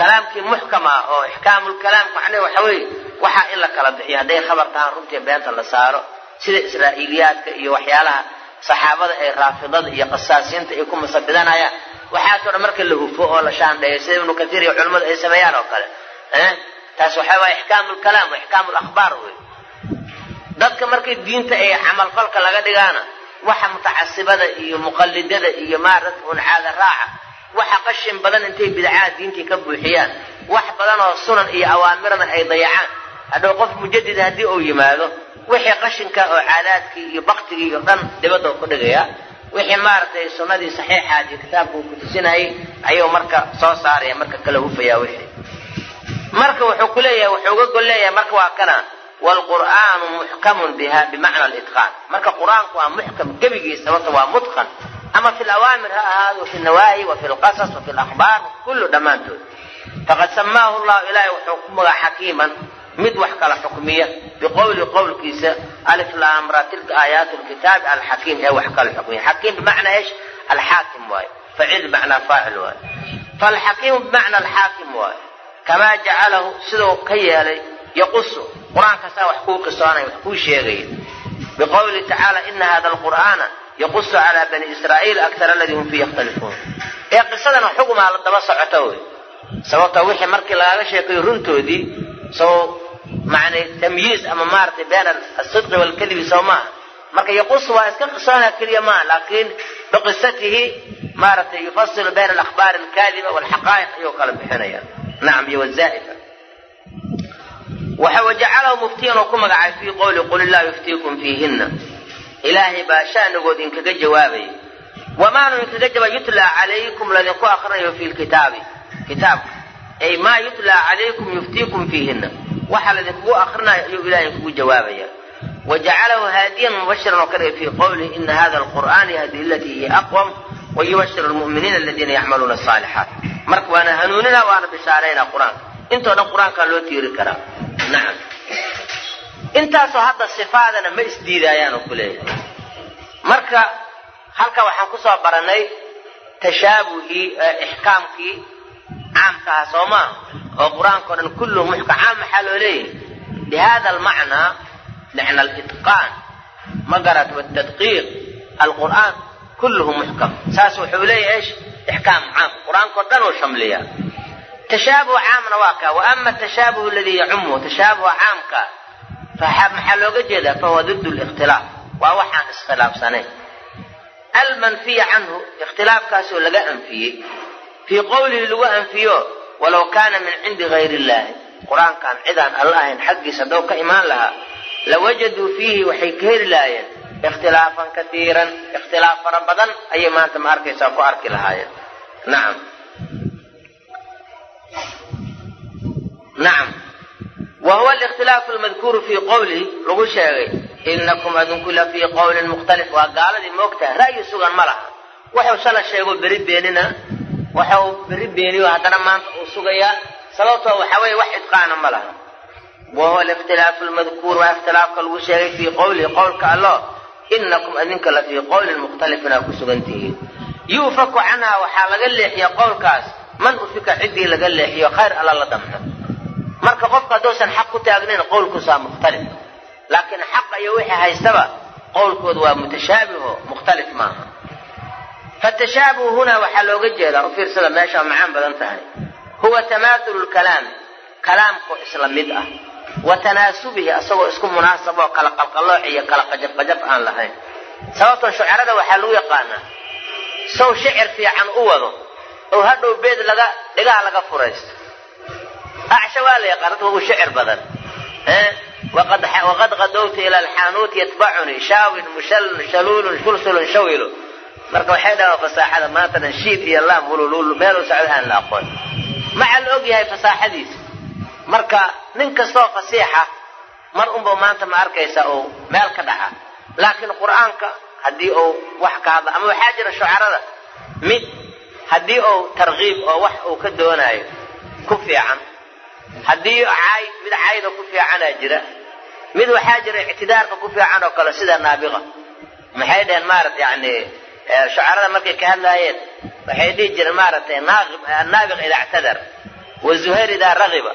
Speaker 1: kalaamkii muxkama oo ixkaamulkalaam macneh waxa weeye waxaa in la kala bixiyo hadday khabar tahaan runtii beenta la saaro sida israa'iiliyaadka iyo waxyaalaha saxaabada ay raafidada iyo qasaasiinta ay ku masabidanayaan waxaasoo dhan marka la hufo oo la shaandheeyo sida ibnu kasiir iyo culimmadu ay sameeyaan oo kale taas waxaa waaya ixkaamu lkalaam wa ixkaamu lakhbaar wey dadka markay diinta ay camalfalka laga dhigaana waxa mutacasibada iyo muqallidada iyo maarad un caada raaca waxa qashin badan intay bidcaha diintii ka buuxiyaan. Wax badan oo sunan iyo awaamirna ay dayacaan. Hadhow qof mujadid haddii uu yimaado wixii qashinka oo caadaadkii iyo baktigii oo dhan dibadda ku dhigaya wixii maaragtay sunnadii saxiixaad iyo kitaabka uu kutusinayay ayuu marka soo saaraya marka kala hufayaa wixii. Marka wuxuu ku wuxuu uga gol marka waa kana wlqur'aanu muxkamun biha bimacna litqaan marka qur'aanku waa muxkam gebigiisa sababta waa mutqan ama fi lawaamir ha ahaado fi nawaahi wa fi lqasas wa fi lakhbaar kullu dhammaantood faqad samaahu llahu ilaahay wuxuu ku magaa xakiiman mid wax kala xukmiya biqowli qowlkiisa alif laamra tilka aayaatu lkitaabi alxakiim ee wax kala xukmiya. Xakiim bimacnaa esh alxaakim waaye facil bimacnaa faacil waaye falxakiimu bimacna alxaakim waaye kamaa jacalahu siduu ka yeelay yaqusu qur'aankaasaa wax kuu qisoonaya wax kuu sheegaya. Biqowlihi tacaala ina hada alqur'aana yaqusu calaa bani israa'iil aktar aladii hum fiihi yakhtalifuun ee qisadana xukumaa la daba socota wey sababta wixii markii lagaaga sheekayo runtoodii soo macnay tamyiiz ama maaragtay bayna asidqi waalkadibi soo maaha marka yaqusu waa iska qisoonaa keliya maaha laakiin biqisatihi maaragtay yufasilu bayna alakhbaari alkaadiba waalxaqaa'iq ayuu kala bixinaya nacam iyo wazaa'ifa wajacalahu muftiyan oo ku magacay fii qowli qul illahu yuftiikum fiihina ilaahay baa shanigood inkaga jawaabaya wamaanu inkaga jawaab yutlaa calaykum ladinku akrinayo fi lkitaabi kitaabka ay maa yutlaa calaykum yuftiikum fiihina waxa ladinkugu akrinayo ayuu ilahay inkugu jawaabaya. Wajacalahu haadiyan mubashiran oo ka dhigay fii qowlihi ina hada alqur'aan yahdi ilatii hiya aqwam wayubashiru lmu'miniina aladiina yacmaluuna asaalixaat marka waana hanuunina waana bishaaraynaa qur'aanka intoo dhan qur'aankaa loo tiiri karaa. Nacam intaasoo hadda sifaadana ma isdiidaayaan oo ku leeyahay. Marka halka waxaan ku soo baranay tashaabuhii ixkaamkii caamka maa oo qur'aanka o dhan kulluhu muxkam caam maxaa loo leeyahay? Bihada almacnaa macna alitqaan ma garat watadqiiq alqur'aan kulluhu muxkam. Saas wuxuu leeyahay ixkaam caam. Qur'aankao dhan uu shamliyaa. Tashaabuh caamna waa kaa. Wa ama aladii yacumu tashaabuha caamka maxaa looga jeedaa fahuwa did likhtilaaf waa waxaan iskhilaafsanayn almanfiya canhu ikhtilaafkaasoo laga anfiyey fii qowlihi lagu anfiyo walow kaana min cindi gayr illaahi qur'aankan cidaan alla ahayn xaggiisa haddou ka imaan lahaa lawajaduu fiihi waxay ka heli lahaayeen ikhtilaafan katiiran ikhtilaaf fara badan ayay maanta ma arkaysaa ku arki lahaayeen nacam nacam wa huwa alikhtilaafu almadkuuru fii qowlihi lagu sheegay inakum adinku la fii qowlin mukhtalif waa gaaladii moogtaha ra'yi sugan ma laha wuxuu shala sheego beri beenina waxau beri beeniyo haddana maanta uu sugayaa sababtoo waxaa weeye wax idqaana ma laha wa huwa alikhtilaafu almadkuur waa ikhtilaafka lagu sheegay fii qowlihi qowlka allo inakum adinka la fii qowlin mukhtalifin aa ku sugan tihiin yuufaku canhaa waxaa laga leexiya qowlkaas man ufika ciddii laga leexiyo khayr alla la damco marka qofka hadduusan xaq ku taagnayn qowlkuusaa mukhtalif. Laakiin xaqa iyo wixii haystaba qowlkooda waa mutashaabiho mukhtalif maaha. Fatashaabuhu hunaa waxaa looga jeedaa u fiirsada meesha macaan badan tahay. Huwa tamaatulu lkalaami kalaamkoo isla mid ah. Wa tanaasubihi asagoo isku munaasab oo kala qalqalooc iyo kala qajabqajab aan lahayn. Sababtan shucarada waxaa lagu yaqaanaa sow shicir fiican u wado oo hadhow beed laga dhigaha laga furaysto acsha waa la yaqaan dadka ugu shicir badan. Waqad qadowta ila alxaanuuti yatbacunii shaawin shaluulun shulsulun shawilu. Marka waxay dhahaan fasaaxada maantana shiid iyo laam wululul meeluu socda aan la aqoon. Maxaa la og yahay fasaaxadiisa marka nin kastoo fasiixa mar unba maanta ma arkaysa uu meel ka dhaca. Laakiin qur'aanka haddii uu wax ka hadla ama waxaa jira shucarada mid haddii uu tarkiib oo wax uu ka doonaayo ku fiican haddii caay mid cayda ku fiicanaa jira mid waxaa jira ictidaarka ku fiican oo kale sida naabiqa. Maxay dhaheen maarata yani shucarada markay ka hadlaayeen? Waxay dhihi jireen maaragtay naabiq idaa ictadar wa zuhayr idaa ragiba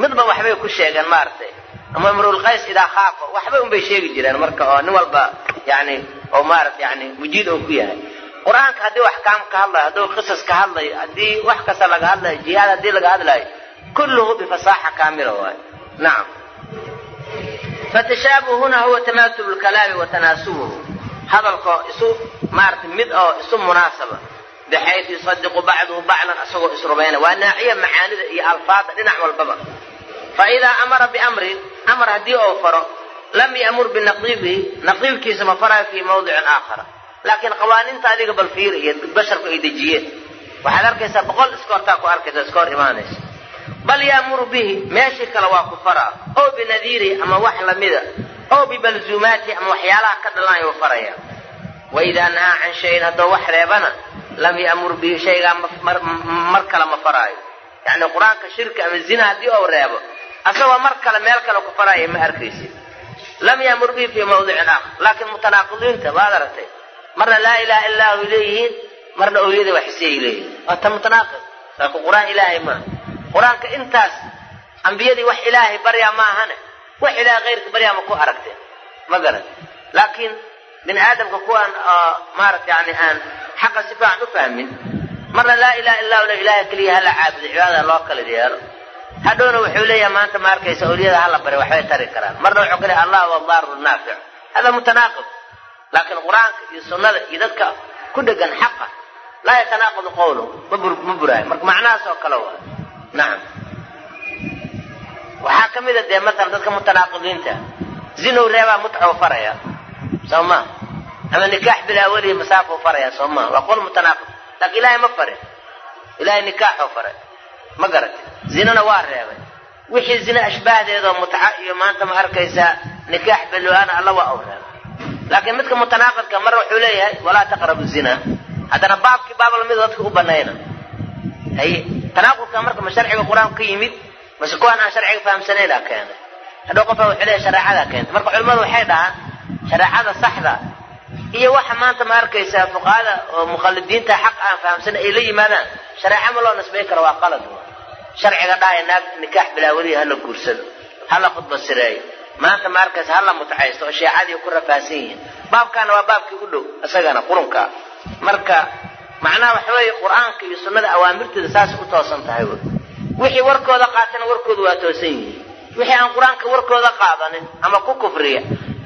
Speaker 1: midba waxbay ku sheegeen maaragtay. Ama imrulqays idaa khaafa waxba unbay sheegi jireen marka oo nin walba yani oo maarata yani wujiid oo ku yahay. Qur'aanka haddii wax kaam ka hadlayo hadduu qisas ka hadlayo haddii wax kasta laga hadlayo jihaad haddii laga hadlayo bifasaaxa kaamila waayo nacam fatashaabuh huna huwa tamaatulu lkalaami wa tanaasubuhu hadalkoo isu maaragtay mid oo isu munaasaba bixaytu yusadiqu bacduhu bacdan isagoo isrubayna waa naaciya macaanida iyo alfaada dhinac walbaba fa idaa amara biamrin amar haddii ou faro lam yamur binaqiibihi naqiibkiisa ma farayo fii mawdicin aakhara laakiin qawaaniinta adiga bal fiir iyo basharku ay dejiyeen waxaad arkaysaa boqol bal yaamuru bihi meeshii kale waa ku faraa oo binadiirihi ama wax lamida oo bibalzuumaatihi ama waxyaalaha ka dhalanaya u faraya. Wa idaa nahaa can shayin haddoo wax reebana lam yamur bihi shaygaa mar kale ma faraayo. Yacni qur'aanka shirki ama zina haddii ou reebo asagoo mar kale meel kale ku faraya ma arkaysid lam yamur bihi fii mawdicin aakhar. Laakiin mutanaaqidiinta waad aragtay. Marna laa ilaha illaa hu leeyihiin marna owliyada waxisiyay leeyihiin. Waa ta mutanaaqid laakiin qur'aan ilaahay maaha qur'aanka intaas ambiyadii wax ilaahay baryaa ma ahane wax ilaahay kayrka baryaa ma ku aragteen ma garan. Laakiin bini aadamka kuwaan maarata yani aan xaqa si fiican u fahmin marna laa ilaha illa le ilaahay keliya hala caabudo cibaadada loo kala yeelo hadhowna wuxuu leeyahay maanta ma arkaysa owliyada hala bari waxbay tari karaan. Marna wuxuu kaleeya allah huwa daaru naafic hada mutanaaqib laakiin qur'aanka iyo sunnada iyo dadka ku dhegan xaqa laa yatanaaqadu qowluhu ma buraayo marka macnahaas oo kale waa nacam waxaa ka mida dee maalan dadka mutanaaqidiinta zinow reebaa mutcou faraya soo ma? Ama nikaax bilaa welihi masaafou faraya soo ma? Waa qol mutanaaqid laakiin ilaahay ma farin ilaahay nikaaxoo faray ma garati zinana waa reebay. Wixii zina ashbaahdeedoo mutca iyo maanta ma arkaysaa nikaax belo-aana alla waa u reebay. Laakiin midka mutanaaqidka mar wuxuu leeyahay walaa taqrabu zina. Haddana baabkii baab lamida dadka u banayna haye tanaaqudka marka ma sharciga qur'aanku ka yimid mase kuwaan aan sharciga fahamsanaynaa keenay hadhow qofka wuxuu leeyahay shareecadaa keentay marka culimmadu waxay dhahaan shareecada saxda iyo waxa maanta ma arkaysaa fuqahada oo mukhalidiinta xaq aan fahamsanay ay la yimaadaan shareeco ma loo nisbay karo waa qalad. Sharciga dhahaya naag nikaax bilaa weliya hala guursado hala khudba sireeyo maanta ma arkaysa hala mutacaysto oo shiicadii ku rafaahsan yihiin. Baabkaana waa baabkii u dhow isagana qurunka. Marka macnaha waxa weeye qur'aanka iyo sunnada awaamirtooda saas u toosan tahay wy wixii warkooda qaatana warkooda waa toosan yihiin. Wixii aan qur'aanka warkooda qaadanin ama ku kufriya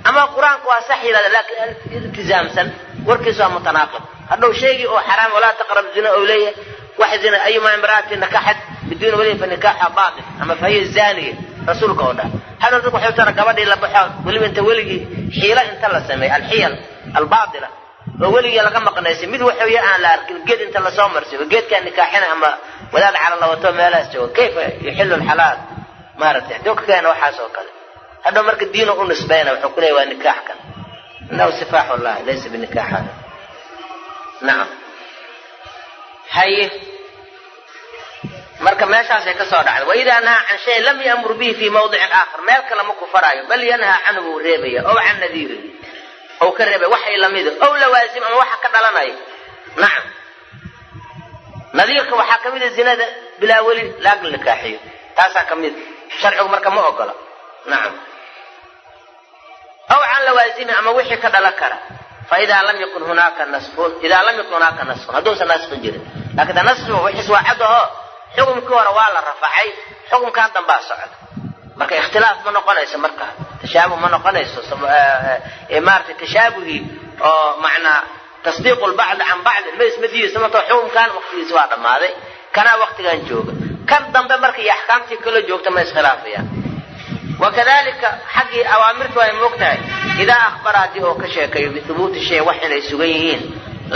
Speaker 1: ama qur'aanka waa sax yidhahda laakiin iltizaamsan warkiisa waa mutanaaqib. Hadhow sheegii oo xaraam walaa taqrab zina ou leeyahay wax zina ayuma imra'atin nakaxat biduuni waliyin fa nikaaxa baatil ama fa hiya zaaniya rasuulka oo dhan. Hadhow dadku waxay tara gabadhii la baxo weliba inta weligii xiilo inta la sameeyo alxiyal albaatila oo weligii laga maqnaysay mid waxooye aan la arkin geed inta la soo marsiyo geedkaa nikaaxina ama wadaad cala lawato meelahaas jooga kayfa yuxilu lxalaal maaragtay haduu ka keena waxaas oo kale. Hadhow marka diino u nisbayna wuxuu ku leeya waa nikaax kan. Inahu sifaax wallahi laysa binikaax hada nacam haye marka meeshaasay ka soo dhacday waidaa nahaa can shayin lam yamur bihi fii mawdicin aakhar meel kale ma ku faraayo bal yanhaa canhu buu reebaya ow can nadiirin ou ka reebay waxay lamida ow lawaasim ama waxa ka dhalanayo nacam nadiirka waxaa ka mida zinada bilaa weli laag nikaaxiyo taasaa ka mid sharcigu marka ma ogola. Nacam aw can lawaasimin ama wixii ka dhalan kara. Faidaa lam yakun hunaaka nasfun. Idaa lam yakun hunaaka nasfun. Hadduusan nasfin jirin laakiin da nasfigu wixiis waa cadaho xukumkii hore waa la rafacay. Xukumkan dambaa socda. Marka ikhtilaaf ma noqonayso marka tashaabuh ma noqonayso maaragtay tashaabuhii oo macnaa tasdiiqu lbacdi can bacdi ma isma diidaysa marka xukumkan waqtigiisi waa dhammaaday kanaa waqtigan jooga kan dambe marka iyo axkaamtii kala joogta ma iskhilaafayaan wakadalika xaggii awaamirtu ay moogtahay idaa akhbara haddii oo ka sheekayo bihubuuti shay wax inay sugan yihiin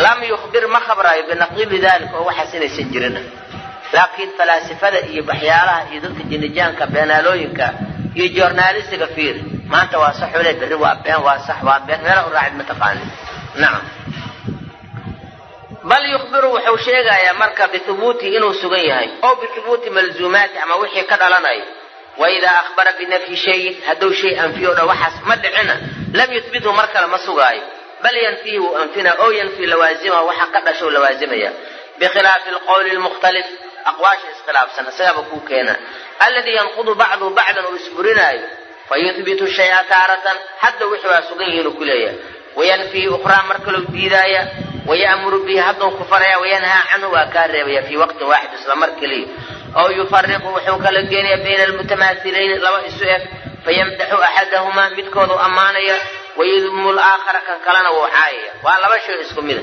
Speaker 1: lam yukhbir ma khabraayo binaqiili dalika oo waxaas inaysan jirin laakiin falaasifada iyo waxyaalaha iyo dadka jinijaanka beenaalooyinka iyo joornaalistiga fiir maanta waa sax ule berri waa been waa sax waa been. Meela u raacid mataqaanin nacam bal yukhbiru wuxuu sheegayaa marka bihubuutihi inuu sugan yahay. Oo bihubuuti malzuumaati ama wixii ka dhalanayo waidaa akhbara binafyi shayin hadduu shay anfiyo dha waxaas ma dhicina. Lam yuhbithu mar kale ma sugaayo. Bal yanfihi wuu anfina oo yanfi lawaasimahu waxa ka dhashou lawaasimaya bikhilaafi alqowli lmukhtalif aqwaasha iskhilaafsan isagaaba kuu keena alladii yanqudu bacduhu bacdan uu isburinaayo fayuhbitu shaya taaratan hadda wixii waa sugan yihiin uu ku leeyahay wayanfihi ukhraa mar kalou diidaaya waya'muru bihi hadduu ku faraya wayanhaa canhu waa kaa reebaya fii waqtin waaxid isla mar keliya oo yufariqu wuxuu kala geenaya bayna almutamaasilayni laba isu eg fayamdaxu axadahumaa midkoodu ammaanaya wayudmu laakhara kan kalena wuu caayaya waa laba shay isku mida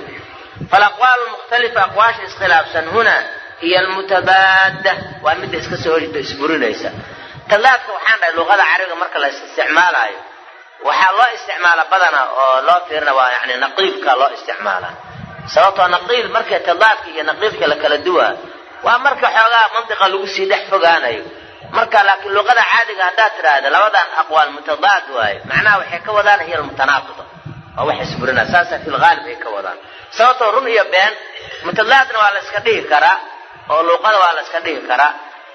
Speaker 1: falaqwaalu mukhtalifa aqwaasha iskhilaafsan huna hiya almutabaada waa midda iska soo horjida isburinaysa. Tadaadka waxaan dhahay luqada carabiga marka la isticmaalaayo waxaa loo isticmaala badanaa oo loo fiirina waa yani naqiibka loo isticmaalaa. Sababtoo naqiib marka tadaadka iyo naqiibka la kala duwaa waa marka xoogaa mantiqa lagu sii dhex fogaanayo. Marka laakiin luqada caadiga haddaad tidhaahda labadan aqwaal mutadaad waayo macnaha waxay ka wadaan hiya almutanaaqida waa wax isburinaa saasa fi lgaalib ay ka wadaan. Sababtoo run iyo been mutadaadna waa la iska dhihi karaa oo luuqada waa la iska dhihi karaa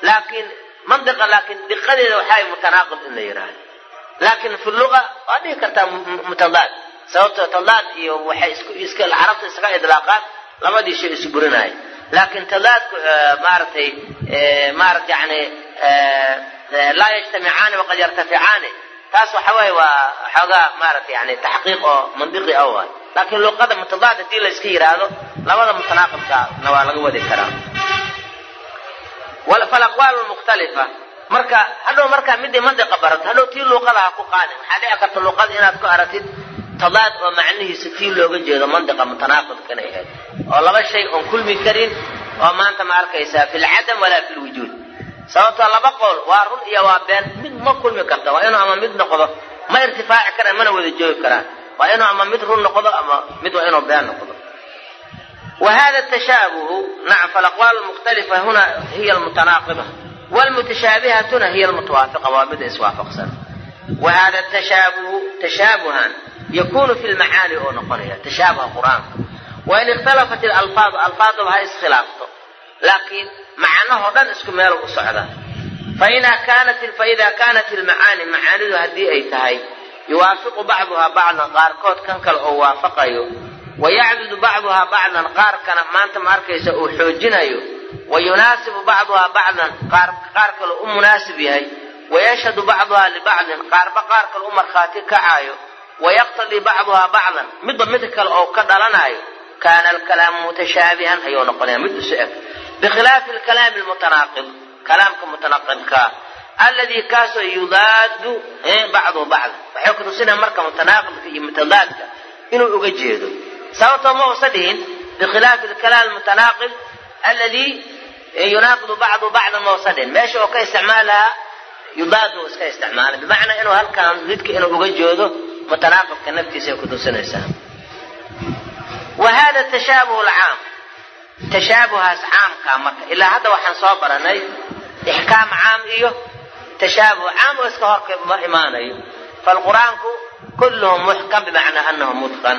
Speaker 1: laakiin mantiqa laakiin diqadeeda waxay mutanaaqid in la yidhaahdo laakiin fi luqa waa dhihi kartaa mutadaad sababtoo tadaad iyo waxay iska carabta iskaga idlaaqaan labadii shay isburinaayo laakiin tadaadku maaratay maarata yani laa yajtamicaani waqad yartaficaani. Taas waxa weeye waa xoogaa maarata yani taxqiiq oo mandiqi ah waay. Laakiin luqada mutadaad haddii la iska yidhaahdo labada mutanaaqibkana waa laga wadi karaa falaqwaal mukhtalifa. Marka hadhow markaa midii mandiqa barato hadhow tii luuqada ha ku qaadin waxaa dhici karta luuqada inaad ku aratid tadaad oo macnihiisa tii looga jeedo mandiqa mutanaaqibkana ahayd. Oo laba shay oon kulmi karin oo maanta ma arkaysaa fi lcadam walaa fi lwujuud sababtoo laba qowl waa run iyo waa been mid ma kulmi karta. Waa inuu ama mid noqdo ma irtifaaci karaan mana wada joogi karaan. Waa inuu ama mid run noqdo ama mid waa inuu been noqdo falaqwaal mukhtalifa huna hiya almutanaaqiba wlmutashaabihatuna hiya almutawaafiqa waa mida iswaafaqsan wa hada tashaabuhu tashaabuhan yakunu fi lmacaani oo noqonaya tashaabuha qur'aanka wain ikhtalafat ilalfaadu alfaadaba ha iskhilaafto laakiin macnahoo dhan isku meel u socdaa faida kaanat ilmacaani macaanidu haddii ay tahay yuwaafiqu bacduhaa bacdan qaarkood kan kale oo waafaqayo wayacdudu bacduhaa bacdan qaarkana maanta ma arkaysa uu xoojinayo wayunaasibu bacduhaa bacdan qaar kale u munaasib yahay wayashhadu bacduhaa libacdin qaarba qaar kale u markhaati kacaayo wayaqtadii bacduhaa bacdan midba mid kale oo ka dhalanayo kaana alkalaamu mutashaabihan ayuu noqonaya mid isu eg bikhilaafi alkalaami almutanaaqid kalaamka mutanaqidkaa alladii kaasoo yudaadu bacduhu bacdan waxay kutusinaya marka mutanaaqidka iyo mutadaadka inuu uga jeedo sababtoo ma uusa dhihin bikhilaafi alkalaam mutanaaqid alladii yunaaqidu bacduhu bacdan ma uusa dhihin meesha oo ka isticmaalahaa yudaadu iska isticmaalay bimacnaa inuu halkan midka inuu uga jeedo mutanaaqidka naftiisa ay kutusinaysaa wa hada tashaabuh alcaam tashaabuhaas caamkaa marka ilaa hadda waxaan soo baranay ixkaam caam iyo tashaabuh caam oo iska horkama imaanayo falqur'aanku kulluhu muxkam bimacnaa anahu mutqan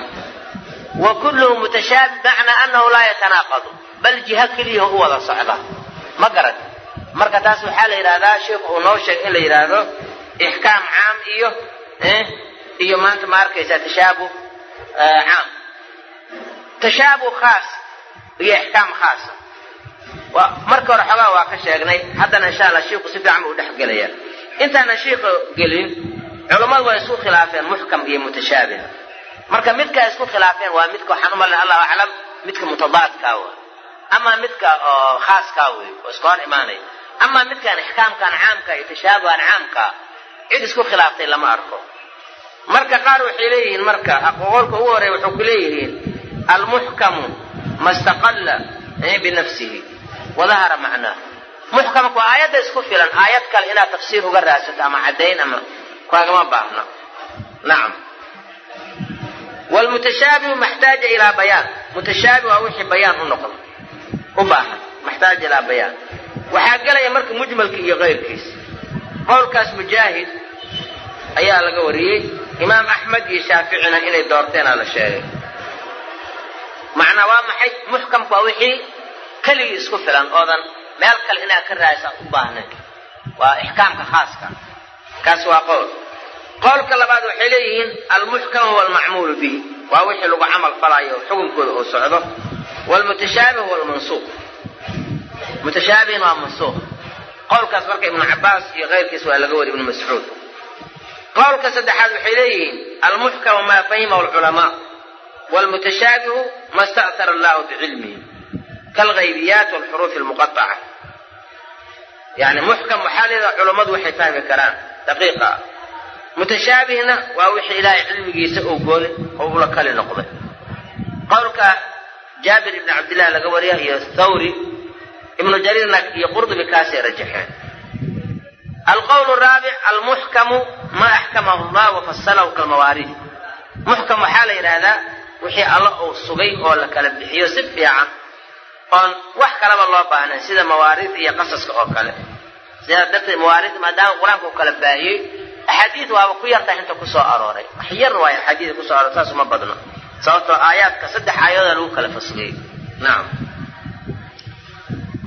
Speaker 1: wa kulluhu mutashaabi bimacnaa anahu laa yatanaaqadu bal jiha keliyaha u wada socda ma garan marka taas waxaa la yidhahdaa sheikhu uu noo sheegay in la yidhaahdo ixkaam caam iyo iyo maanta ma arkaysaa tashaabuh caam tashaabuh khaas iyo ixkaam khaasa marka hore xoogaa waa ka sheegnay haddana insha allah shiiku si fiican buu dhex gelaya intaanan shiika gelin culammadu waa isku khilaafeen muxkam iyo mutashaabih marka midkaa isku khilaafeen waa midka waxaan umalnay allahu aclam midka mutadaadkaa wa ama midka oo khaaskaa wey oo iska hor imaanaya. Ama midkan ixkaamkan caamka iyo tashaabuhan cid isku khilaaftay lama arko. Marka qaar waxay leeyihiin marka qolka ugu horeya wuxuu ku leeyihiin almuxkamu ma staqalla binafsihi wadahara macnaah muxkamku waa aayadda isku filan aayad kale inaad tafsiir uga raadsato ama caddayn ama kaagama baahno nacam wlmutashaabihu maxtaaja ilaa bayaan mutashaabih waa wixii bayaan u noqda u baahan maxtaaja ilaa bayaan waxaa gelaya marka mujmalka iyo keyrkiis qowlkaas mujaahid ayaa laga wariyey imaam axmed iyo shaaficina inay doorteenaa la sheegay macnaa waa maxay muxkamku waa wixii keligii isku filan oodan meel kale inaad ka raadisa u baahnayn waa ixkaamka khaaska kaas waa qowl qowlka labaad waxay leeyihiin almuxkamu walmacmuulu bihi. Waa wixii lagu camal falayo xukunkooda uu socdo. Wlmutashaabih wlmansuuq mutashaabihin waa mansuuq qowlkaas marka ibnu cabaas iyo keyrkiis waa laga wari ibnu mascuud. Qowlka saddexaad waxay leeyihiin almuxkamu maa fahimahu lculamaa wlmutashaabihu ma sta'tara allahu bicilmihi kalgaybiyaat walxuruuf almuqaaca yani muxkam waxaa leedaha culammadu waxay fahmi karaan daqiiqa mutashaabihna waa wixii ilaahay cilmigiisa uu gooni oo ula kali noqday. Qowlka jaabir ibni cabdillah laga wariya iyo thawri ibnu jariirna iyo qurdubi kaasay rajaxeen. Alqowl raabic almuxkamu ma axkamahu llah wafasalahu kalmawaariid muxkam waxaa la yidhaahdaa wixii alla uu sugay oo la kala bixiyo si fiican oon wax kalaba loo baahnayn sida mawaariid iyo qasaska oo kale. Sidaa darteed mawaariid maadaama qur'aanka u kala baahiyey axaadiid waaba ku yartaa inta ku soo arooray. Wax yar waay axaadiida ku soo aroray saas uma badno. Sababtoo aayaadka saddex aayadooda lagu kala fasliyey nacam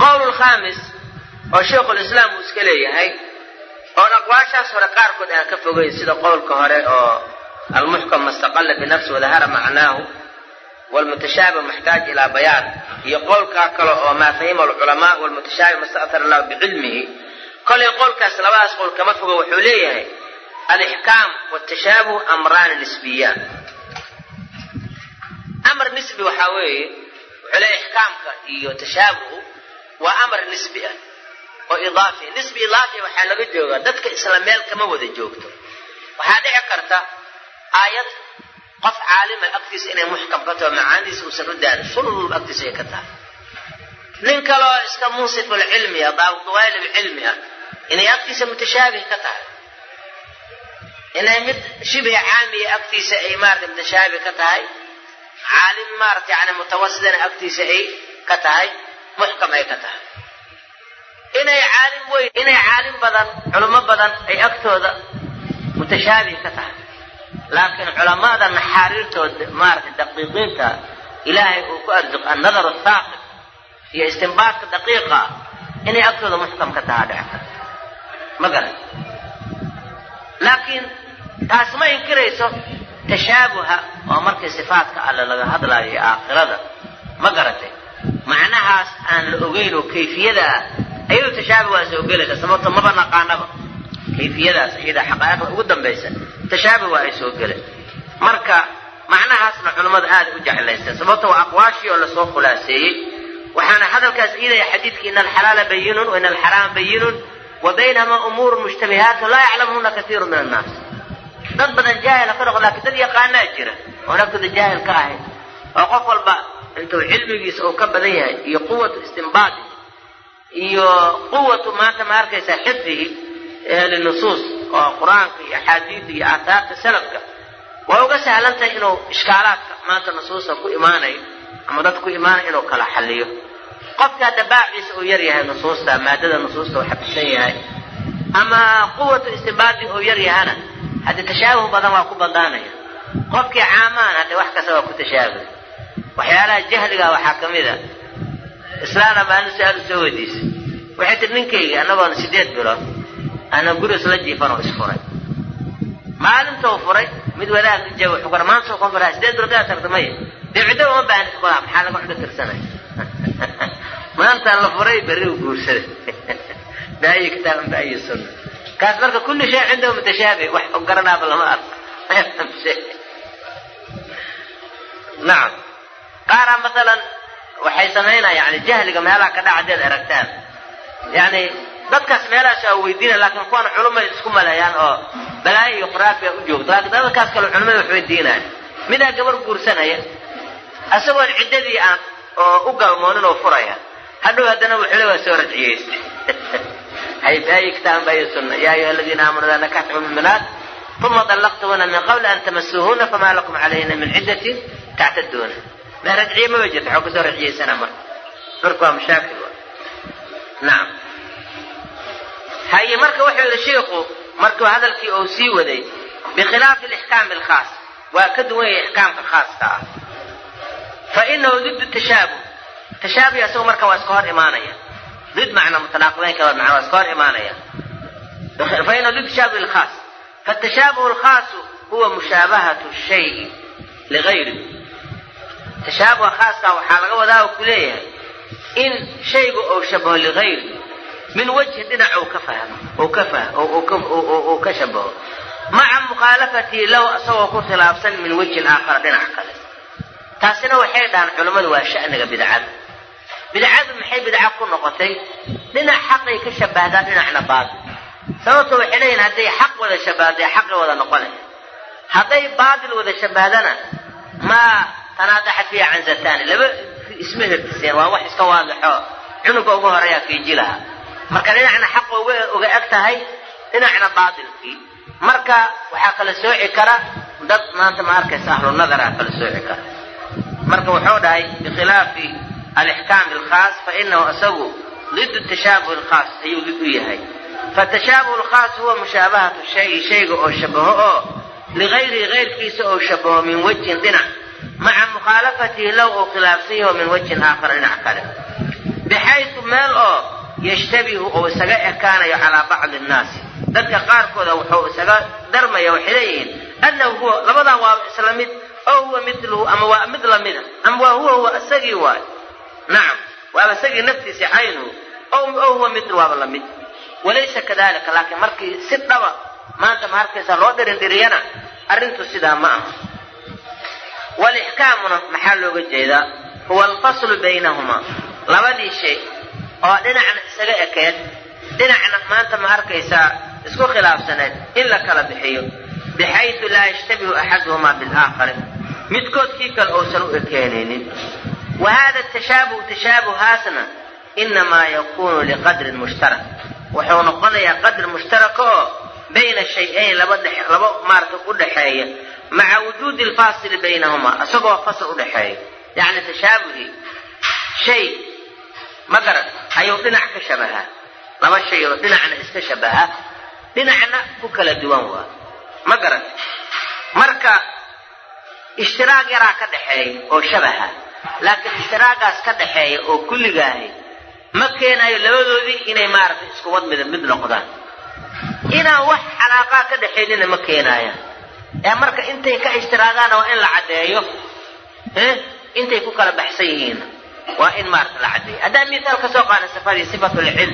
Speaker 1: qowl lkhamis oo sheikhulislaam uu iska leeyahay oon aqwaashaas hore qaarkood aan ka fogeyn sida qowlka hore oo almuxkam mastaqalla binafsi wadahara macnaahu wlmutashaabih maxtaaj ilaa bayaan iyo qowlkaa kale oo maa fahima alculamaa wlmutashaabih masta'tara allahu bicilmihi kolay qowlkaas labadaas qowl kama fogo wuxuu leeyahay alixkaam wtashaabuh amraani nisbiyaan amar nisbi waxaa weeye wuxuu leeyahy ixkaamka iyo tashaabuhu waa amar nisbi ah oo idaafi. Nisbi idaafi waxaa laga joogaa dadka isla meel kama wada joogto. Waxaa dhici karta aayad qof caalima agtiisa inay muxkam ka taho macaanidiisa uusan u daalin sulul agtiisa ay ka tahay. Nin kaloo iska munsifulcilmi ah daawaalib cilmi ah inay agtiisa mutashaabih ka tahay inay mid shibhi caamiya agtiisa ay maarata mutashaabih ka tahay caalim maarata yani mutawasidana agtiisa ay ka tahay muxkam ay ka tahay. Inay caalim weyn inay caalim badan culimo badan ay agtooda mutashaabih ka tahay. Laakiin culamada naxaariirtooda maaragtay daqiiqiinta ilaahay uu ku arzuq annadar thaaqib iyo istinbaadka daqiiqa inay agtooda muxkam ka tahaa karta ma garan. Laakiin taas ma inkirayso tashaabuha oo markii sifaadka alle laga hadlaayo aakhirada. Ma garatay. Macnahaas aan la ogeyn oo kayfiyada ah ayadu tashaabuh waa soo gelaysa sababto maba naqaanaba. Kayfiyadaas iyada xaqaa'iqda ugu dambaysa tashaabuh ay soo geleen marka macnahaasna culammada aada u jeclaysteen sababto waa aqwaashii oo la soo khulaaseeyey. Waxaana hadalkaas iidaya xadiidkii ina alxalaala bayinun wa ina alxaraama bayinun wa baynamaa umuurun mushtabihaatun laa yaclamuhuna kaiiru min annaas dad badan jaahila ka noqo lakiin dad yaqaanaa jira. Oon agtooda jaahil ka ahayn oo qof walba intuu cilmigiisa uu ka badan yahay iyo quwatu istimbaadi iyo quwatu maanta ma arkaysaa xifdihi ehli nusuus oo qur'aanka iyo axaadiida iyo aathaarta salafka. Waa uga sahlan tahay inuu ishkaalaadka maanta nusuusta ku imaanayo ama dad ku imaanayo inuu kala xalliyo. Qofka hadda baaciisa uu yar yahay nusuusta maadada nusuusta uu xafisan yahay ama quwatu istimbaadi uu yar yahana haddii tashaabuh badan waa ku badaanaya qofkii caamaan hadde wax kasta waa ku tashaabuh waxyaalaha jahliga waxaa ka mid a islaana maalin su'aal u soo weydiisay waxay tiri ninkayga annagoona sideed bilood aanan guri isla jiifan oo isfuray maalintou furay mid wadaag ija wuxuu kora maanta soo konfara sideed bilood yaa tagta maya dee ciddo uma baahan iskudaa maxaa laga cuddo tirsanaya maantaan la furay berri u guursaday. Baayi kitaaban baayi sunna kaas marka kulli shay cindahu mutashaabih wax u garanaaba lama arko. Nacam qaaraa masalan waxay samaynaa yani jahliga meelaha ka dhaca hadeed aragtaan. Yani dadkaas meelahaas waa weydiinaya laakiin kuwan culumay isku maleeyaan oo balaayo iyo khuraafiya u joogto laakiin dadkaas kale culimada wax weydiinaya midaa gabar guursanaya isagoon ciddadii aan oo u galmoonin oo furaya hadhow haddana wuxule waa soo rajciyeysta hay baayi kitaaban baayi sunna yaa ayuha aladiina aamanu idaa nakaxtum muminaat uma dallaqtumuuna min qabli an tamasuuhuna famaa lakum calayhina min ciddatin tactaduuna ma rajciye maba jirto waxaa ku soo rajciyeysana marka marka waa mashaakil nacam haye marka wuxuu yidhi shiiku markuu hadalkii uu sii waday bikhilaafi alixkaami alkhaas waa ka duwan yahay ixkaamka khaaska ah fa inahu diddu tashaabuh tashaabuh isagu marka waa iska hor imaanaya mid macno mutalaaqidaynkaa macnahaas ka hor imaanaya. Faina litashaabih lkhaas fatashaabih lkhaasu huwa mushaabahat shayi ligayri tashaabuha khaaska waxaa laga wadaa oo ku leeyahay in shaygu ou shabaho ligayri min wajhi dhinac ou ka fahmo ou ka ka shabaho maca mukhaalafatii low isagoo ku khilaafsan min wajhin aakhara dhinac kale. Taasina waxay dhahaan culammadu waa sha'niga bidcada bidcadu maxay bidca ku noqotay? Dhinac xaqay ka shabahdaa dhinacna baatil sababto waxay leeyihiin hadday xaq wada shabahday xaqi wada noqonaya hadday baatil wada shabahdana maa tanaadaxa fiiha canzatani laba isma hertiseen waa wax iska waadixo. Cunuga uga horeeyaa fiiji lahaa. Marka dhinacna xaqa uga eg tahay dhinacna baatilkii. Marka waxaa kala sooci kara dad maanta ma arkaysa ahlu nadara kala sooci kara. Marka wuxuu dhahay bikhilaafi alixkaam alkhaas fainahu isagu lidu tashaabuh alkhaas ayuu lid u yahay fatashaabuh alkhaas huwa mushaabahat shayi shayga oo shabaho oo ligayrihi gayrkiisa oo shabaho min wejhin dhinac maca mukhaalafatihi low uu khilaafsan yaho min wejhin aakhara dhinac kale. Bixayu meel oo yashtabihu uu isaga ekaanayo calaa bacdi annaasi. Dadka qaarkooda wuxuu isaga darmaya waxay leeyihiin annahu huwa labadan waa isla mid oo huwa miluhu ama waa mid lamida ama waa huwa huwa isagii waayo nacam waaba isagii naftiisi caynuhu o huwa mil waaba la mid walaysa kadalika laakiin markii si dhaba maanta ma arkaysa loo dhirindhiriyana arrintu sidaa ma aha. Walixkaamuna maxaa looga jeedaa? Huwa alfaslu baynahumaa labadii shay oo dhinacna isaga ekeed dhinacna maanta ma arkaysaa isku khilaafsaneed in la kala bixiyo bixaysu laa yashtabihu axaduhumaa bilaakhari midkood kii kale uusan u ekeenaynin wa hada tashaabuhu tashaabuhaasna inamaa yakunu liqadrin mushtarak wuxuu noqonayaa qadr mushtaraka oo bayna shay-ayn laba laba maarata u dhexeeya maca wujuudi alfaasili baynahumaa isagoo fasl u dhexeeya yacni tashaabuhii shay ma garan ayuu dhinac ka shabahaa laba shay oo dhinacna iska shabaha dhinacna ku kala duwan waa ma garan marka ishtiraag yaraa ka dhexeeya oo shabaha laakiin ishtiraagaas ka dhexeeya oo kulligaahay ma keenayo labadoodii inay maaragtay isku wad mid noqdaan. Inaan wax xalaaqaa ka dhexaynina ma keenaayaan ee marka intay ka ishtiraagaan waa in la caddeeyo intay ku kala baxsan yihiin waa in maarata la caddeeyo. Haddaan misaal ka soo qaada sifadii sifatulcilm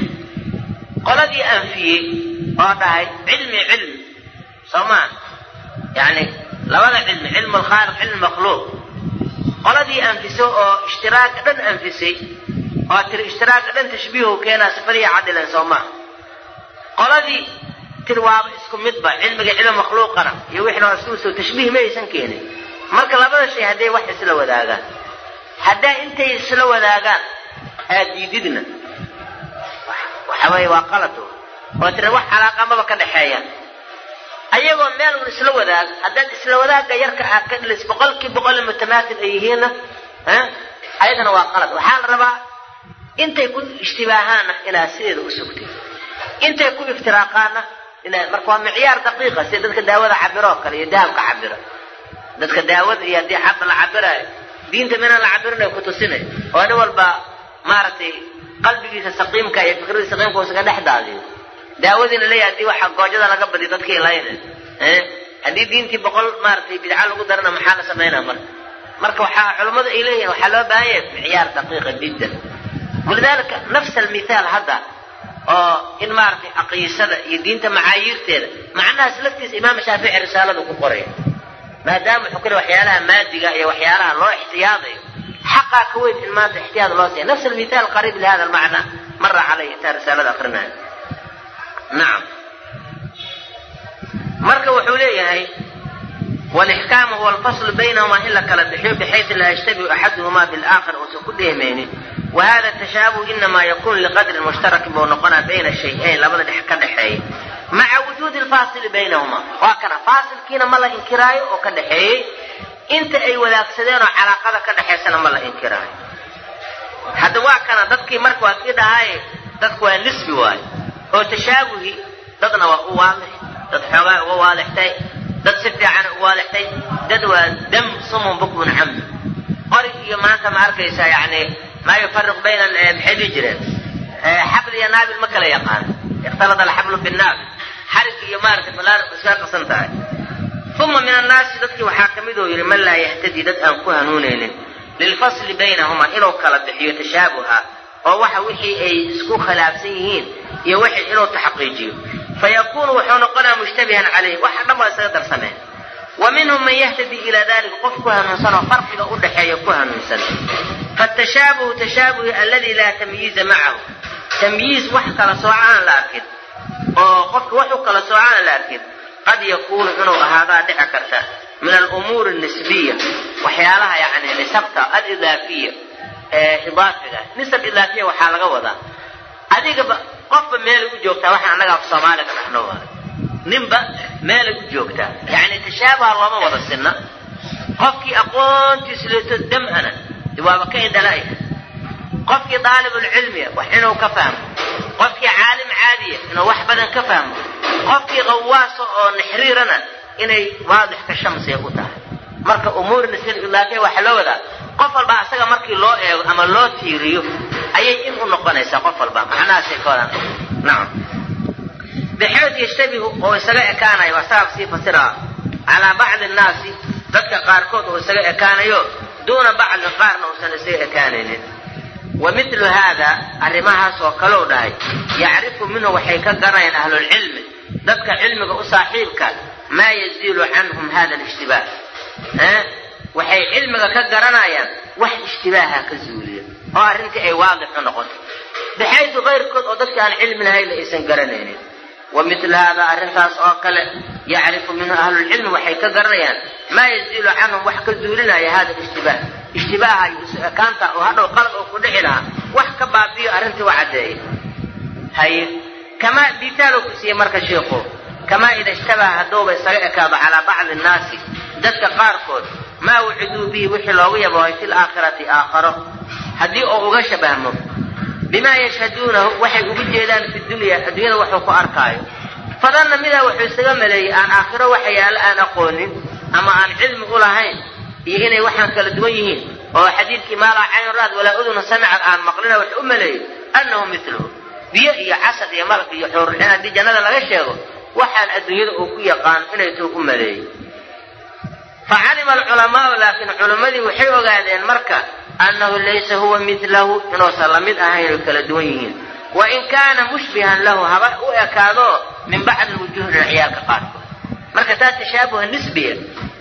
Speaker 1: qoladii anfiyey oo dhahay cilmi cilmi soo maa yani labada cilmi cilmu alkhaaliq cilmi makhluuq qoladii anfiso oo ishtiraaga dhan anfisay oo tiri ishtiraaga dhan tashbiihu keenaa sifadii cadilan soo maa qoladii tiri waaba isku midba cilmiga cilmi makhluuqana iyo isku soo tashbiih ma aysan keenin. Marka labada shay hadday wax isla wadaagaan haddaa intay isla wadaagaan aad diididna. Waxa weeye waa qalado oo tira wax calaaqa maba ka dhexeeya ayagoo meel un isla wadaag haddaad isla wadaagga yarka ah ka dhilis boqolkii boqol mutamaatil ay yihiinna ayadana waa qalad. Waxaa la rabaa intay ku ishtibaahaanna inaad sideeda u sugtid intay ku iftiraaqaanna inaad marka waa micyaar daqiiqa sida dadka daawada cabiro oo kale iyo dahabka cabira dadka daawada iyo haddii xaqa la cabiraayo diinta minaan la cabirinay kutusinay oo nin walba maaragtay qalbigiisa saqiimka iyo fikradiisa saqiimka isaga dhex daadiyo daawadiina leeyahay haddii waxa goojada laga badiyo dadkii layna haddii diintii boqol maaragtay bidca lagu darana maxaa la samaynaa marka marka waxaa culummadu ay leeyihiin waxaa loo baahan yahay micyaar daqiiqa jiddan walidaalika nafs almithaal hadda oo in maaragtay aqiisada iyo diinta macaayiirteeda macnahaas laftiisa imaam shaafici risaaladu ku qoraya maadaama wuxuu kale waxyaalaha maadiga iyo waxyaalaha loo ixtiyaadayo xaqaa ka weyn in maanta ixtiyaad loo siiya nafs almithaal qariib lihada almacna mara caleyh intaa risaalada akrinayo nacam marka wuxuu leeyahay walixkaamu huwa alfaslu baynahumaa in la kala bixiyo bixaysu laa yashtabihu axaduhumaa bilaakhar uusan ku dheemeynin wa hada tashaabuh inamaa yakunu liqadri mushtaraki buu noqonaa bayna shay-ayn labada dhex ka dhexeeyay maca wujuudi lfaasili baynahumaa waa kana faasilkiina ma la inkiraayo oo ka dhexeeyey inta ay wadaagsadeen oo calaaqada ka dhexaysana ma la inkiraayo. Hadda waa kana dadkii marka waa kii dhahaaye dadku waa nisbi waayo oo tashaabuhi dadna waa u waadix dad xoogaa uga waadixtay dad si fiican u waadixtay dad waa dam sumun bukmun camdi qori iyo maanta ma arkaysaa yani maa yufariq bayna maxay dhihi jireen? Xabl iyo naabil ma kala yaqaan. Ikhtalada alxablu binaabil xarig iyo maaragtay malaar iska qasan tahay. Uma min annaasi dadkii waxaa ka mid oo yidhi man laa yahtadii dad aan ku hanuunaynin. Lilfasli baynahumaa inuu kala bixiyo tashaabuha oo waxa wixii ay isku khilaafsan yihiin iyo wixii inuu taxqiijiyo fayakunu wuxuu noqonaa mushtabihan calayh waxa dhan waa isaga darsameen wa minhum man yahtadi ilaa dalika qof ku hanuunsan oo farqiga u dhaxeeya ku hanuunsan. Faatashaabuhu tashaabuhi aladi laa tamyiiza macahu tamyiiz wax kala sooca aan la arkin oo qofka wax u kala sooca aan la arkin qad yakuunu inuu ahaadaa dhici karta min alumuuri nisbiya waxyaalaha yani nisabta alidaafiya idaafiga nisab idaafiya waxaa laga wadaa. Adigaba qofba meelay u joogtaa waxaan annaga af soomaaliga dhahno waay ninba meelay u joogtaa. Yani tashaabaha looma wada sinna. Qofkii aqoontiis leeto dam-ana waaba ka indhala'ya qofkii daalibulcilmiya wax inuu ka fahmo. Qofkii caalim caadiya inuu wax badan ka fahmo. Qofkii qawaaso oo naxriirana inay waadix ka shamsiya u tahay. Marka umuuri nisbil idaafiya waxaa loo wadaa qof walba asaga markii loo eego ama loo tiiriyo ayay in u noqonaysaa qof walba. Macnahaasay ka wadaan nacam bixayd yashtabihu oo isaga ekaanayo asaab sii fasiraa calaa bacdi annaasi dadka qaarkood oo isaga ekaanayo duuna bacdin qaarna uusan isaga ekaanaynin. Wa milu haada arrimahaas oo kaleu dhahay yacrifu minhu waxay ka garanayaan ahlulcilmi dadka cilmiga u saaxiibka maa yaziilu canhum hada alishtibaah waxay cilmiga ka garanayaan wax ishtibaaha ka zuuliya oo arrintii ay waadixu noqoto bixaydu kayrkood oo dadka aan cilmi lahayn aysan garanaynin. Wa mil haada arrintaas oo kale yacrifu minhu ahlulcilmi waxay ka garanayaan maa yaziilu canhum wax ka zuulinaya hada ishtibaah ishtibaaha iyo isu ekaanta oo hadhow qalad oo ku dhici lahaa wax ka baabiyo arrintii u caddeeya haye kamaa bitaaluu ku siiyey marka sheikhu. Kamaa ida ishtabaha hadduuba isaga ekaado calaa bacdi annaasi dadka qaarkood maa wuciduu bihi wixii loogu yaboohay fi laakhirati aakharo. Haddii oo uga shabahmo bimaa yashhaduunahu waxay ugu jeedaan fi dunya adduunyada waxuu ku arkaayo. Fadanna midaa wuxuu isaga maleeyey aan aakhiro waxa yaalla aan aqoonin ama aan cilmi u lahayn iyo inay waxaan kala duwan yihiin oo xadiidkii maalaa cayn raad walaa uduna samicad aan maqlina wuxuu u maleeyey annahu miluhu biyo iyo casad iyo malab iyo xuurulcin haddii jannada laga sheego waxaan adduunyada uu ku yaqaan inay tuu u maleeyey facalima alculamaau laakiin culimmadii waxay ogaadeen marka annahu laysa huwa milahu inuusan la mid ahayn oy kala duwan yihiin wain kaana mushbihan lahu haba u ekaado min bacdi lwujuhi dhinacyaalka qaarkood marka taas tashaabuha nisbiya